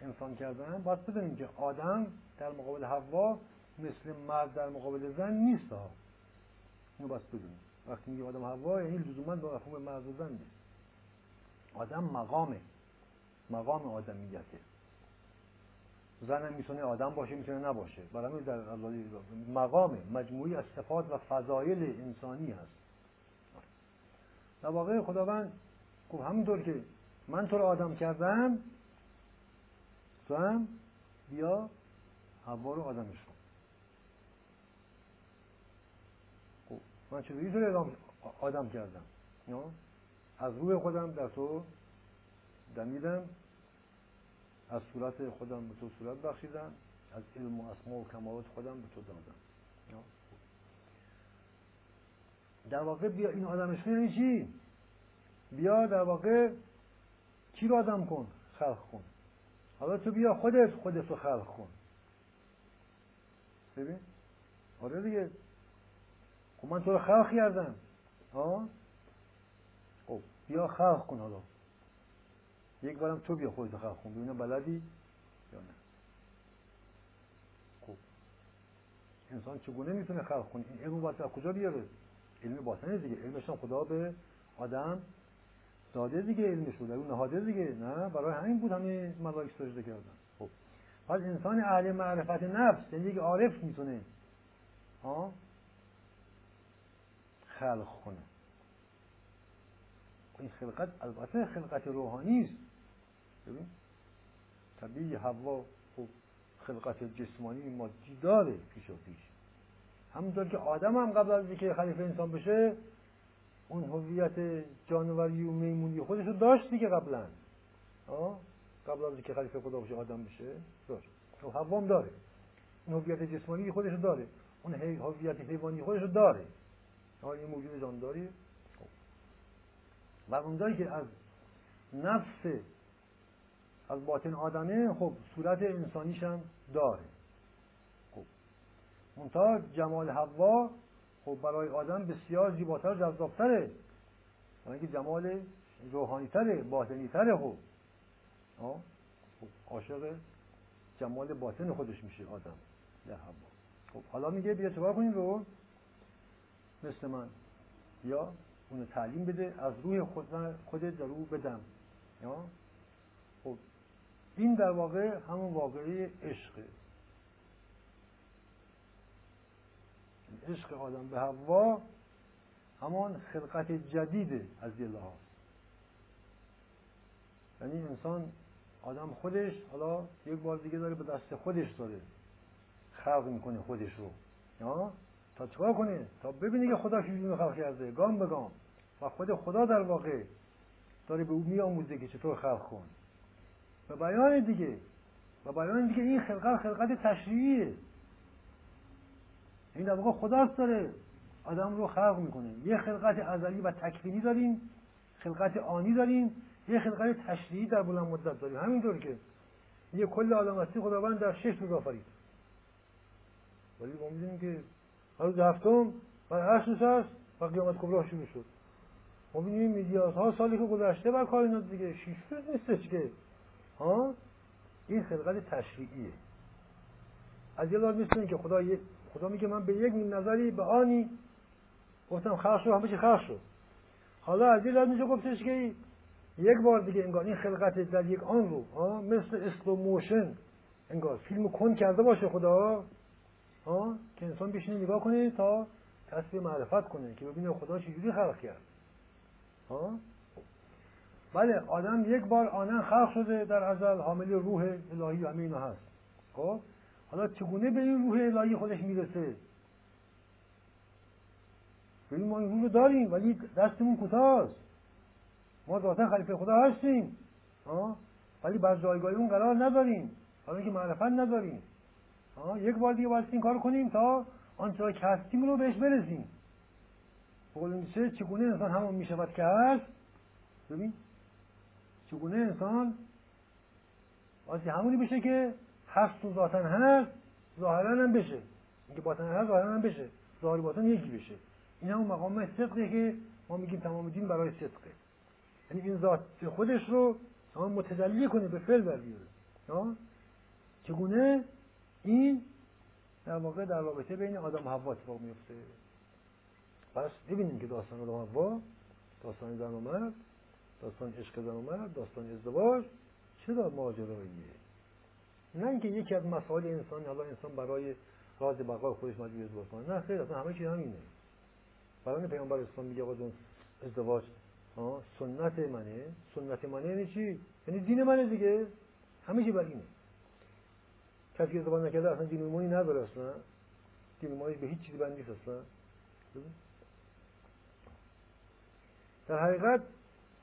انسان کردم باید بدونیم که آدم در مقابل حوا مثل مرد در مقابل زن نیست ها. اینو باید بدونیم. وقتی میگه آدم حوا یعنی لزوما با مفهوم مرد و زن نیست. آدم مقامه. مقام آدمیته. زن می‌تونه آدم باشه می‌تونه نباشه. برای در مقام مجموعی از صفات و فضایل انسانی هست. در واقع خداوند گفت همینطور که من تو رو آدم کردم تو هم بیا حوا رو آدمش کن. خب من چطوری تو رو آدم کردم. از روح خودم در تو دمیدم از صورت خودم به تو صورت بخشیدم از علم و اسما و کمالات خودم به تو دادم. در واقع بیا این آدمش یعنی چی؟ بیا در واقع کی رو آدم کن؟ خلق کن. حالا تو بیا خودت خودت رو خلق کن. ببین؟ آره دیگه. خب من تو رو خلق کردم. ها؟ خب بیا خلق کن حالا. یک بارم تو بیا خودت خلق کن. ببینم بلدی یا نه. خب. انسان چگونه می‌تونه خلق کنه؟ این علم باید کجا بیاره؟ علم باطنه دیگه. علمش خدا به آدم داده دیگه علمش رو در اون نهاده دیگه. نه برای همین بود همه ملائک سجده کردن. خب. پس انسان اهل معرفت نفس یعنی یک عارف می‌تونه. ها؟ خلق کنه. این خلقت البته خلقت روحانی است. ببین؟ طبیعی هوا خب خلقت جسمانی مادی داره پیش و پیش. همونطور که آدم هم قبل از اینکه خلیفه انسان بشه اون هویت جانوری و میمونی خودش رو داشت دیگه قبلا. قبل از اینکه خلیفه خدا بشه آدم بشه داشت. خب حوام داره. اون هویت جسمانی خودش رو داره. اون هویت حیوانی خودش رو داره این موجود جانداری. خب. و اونجایی که از نفس از باطن آدمه خب صورت انسانیش هم داره. خب. منتها جمال حوا خب برای آدم بسیار زیباتر و جذابتره اینکه جمال روحانی تره باطنی تره خب خب عاشق جمال باطن خودش میشه آدم. در خب حالا میگه بیا چکار کنیم رو مثل من. یا اونو تعلیم بده از روی خود خودت در رو بدم. یا؟ خب این در واقع همون واقعی عشقه. عشق آدم به هوا همان خلقت جدید از یه لحاظ یعنی انسان آدم خودش حالا یک بار دیگه داره به دست خودش داره خلق می‌کنه خودش رو. یا؟ تا چکار کنه؟ تا ببینه که خدا چجوری خلق کرده. گام به گام. و خود خدا در واقع داره به او میآموزه که چطور خلق کن. و بیان دیگه. و بیان دیگه این خلقت خلقت تشریعیه. این در واقع خداست داره. آدم رو خلق می‌کنه. یه خلقت ازلی و تکوینی داریم خلقت آنی داریم یه خلقت تشریعی در بلند مدت داریم. همینطور که یه کل آدم هستی خداوند در شش روز آفرید. ولی ما می‌دونیم که روز هفتم هشت روز هست و قیامت کبرا شروع شد. ما می‌دونیم میلیاردها سالی که گذشته بر کائنات دیگه. شیش روز نیستش که. ها؟ این خلقت تشریعیه. از یه لحاظ که خدا خدا میگه من به یک نظری به آنی گفتم خلق شد همه چی خلق شد حالا از یه لحاظ میشه گفتش که یک بار دیگه انگار این خلقت در یک آن رو مثل slow motion. انگار فیلم کن کرده باشه خدا. ها که انسان بشینه نگاه کنه تا کسب معرفت کنه که ببینه خدا چجوری خلق کرد. ها بله آدم یک بار آناً خلق شده در ازل حامل روح الهی همه هست. خب؟ حالا چگونه به این روح الهی خودش می‌رسه؟ ببین ما این روح رو داریم ولی دستمون کوتاست ما ذاتا خلیفه خدا هستیم ولی بر جایگاه اون قرار نداریم حالا که معرفت نداریم یک بار دیگه باید این کار کنیم تا آنچه که هستیم رو بهش برسیم. بقول چگونه انسان همون می‌شود که هست؟ ببین چگونه انسان واسه همونی بشه که هست و ذاتا هست ظاهرا هم بشه. اینکه باطن هست ظاهرا هم بشه. ظاهر باطن یکی بشه. این همون مقام صدقه که ما میگیم تمام دین برای صدقه. یعنی این ذات خودش رو تمام متجلی کنه به فعل در بیاره. چگونه؟ این در واقع در رابطه بین آدم و حوا اتفاق میفته. پس ببینیم که داستان آدم و حوا داستان زن و مرد داستان عشق زن و مرد داستان ازدواج چرا ماجراییه؟ نه اینکه یکی از مسائل انسان حالا انسان برای راز بقای خودش مجبور ازدواج کنه نه خیر اصلا همه چیز همینه. برای پیامبر اسلام میگه آقا ازدواج سنت منه. سنت منه یعنی چی؟ یعنی دین منه دیگه. همه چی بر اینه. کسی که ازدواج نکرده اصلا دین ایمانی نداره اصلا. دین به هیچ چیزی بند نیست اصلا. در حقیقت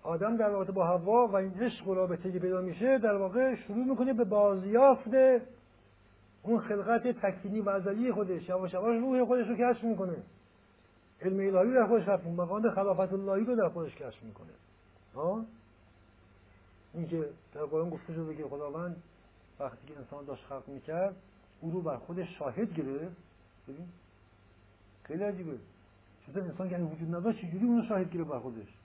آدم در رابطه با هوا و این عشق و رابطه که پیدا میشه در واقع شروع می‌کنه به بازیافت اون خلقت تکوینی و ازلی خودش یواش یواش روح خودش رو کشف می‌کنه. علم الهی در خودش کشف می‌کنه مقام خلافت اللهی رو در خودش کشف می‌کنه. ها؟ این که در قرآن گفته شده که خداوند وقتی که انسان داشت خلق می‌کرد او رو بر خودش شاهد گرفت. ببین خیلی عجیبه. چطور انسان که وجود نداشت چجوری اون شاهد گرفت بر خودش؟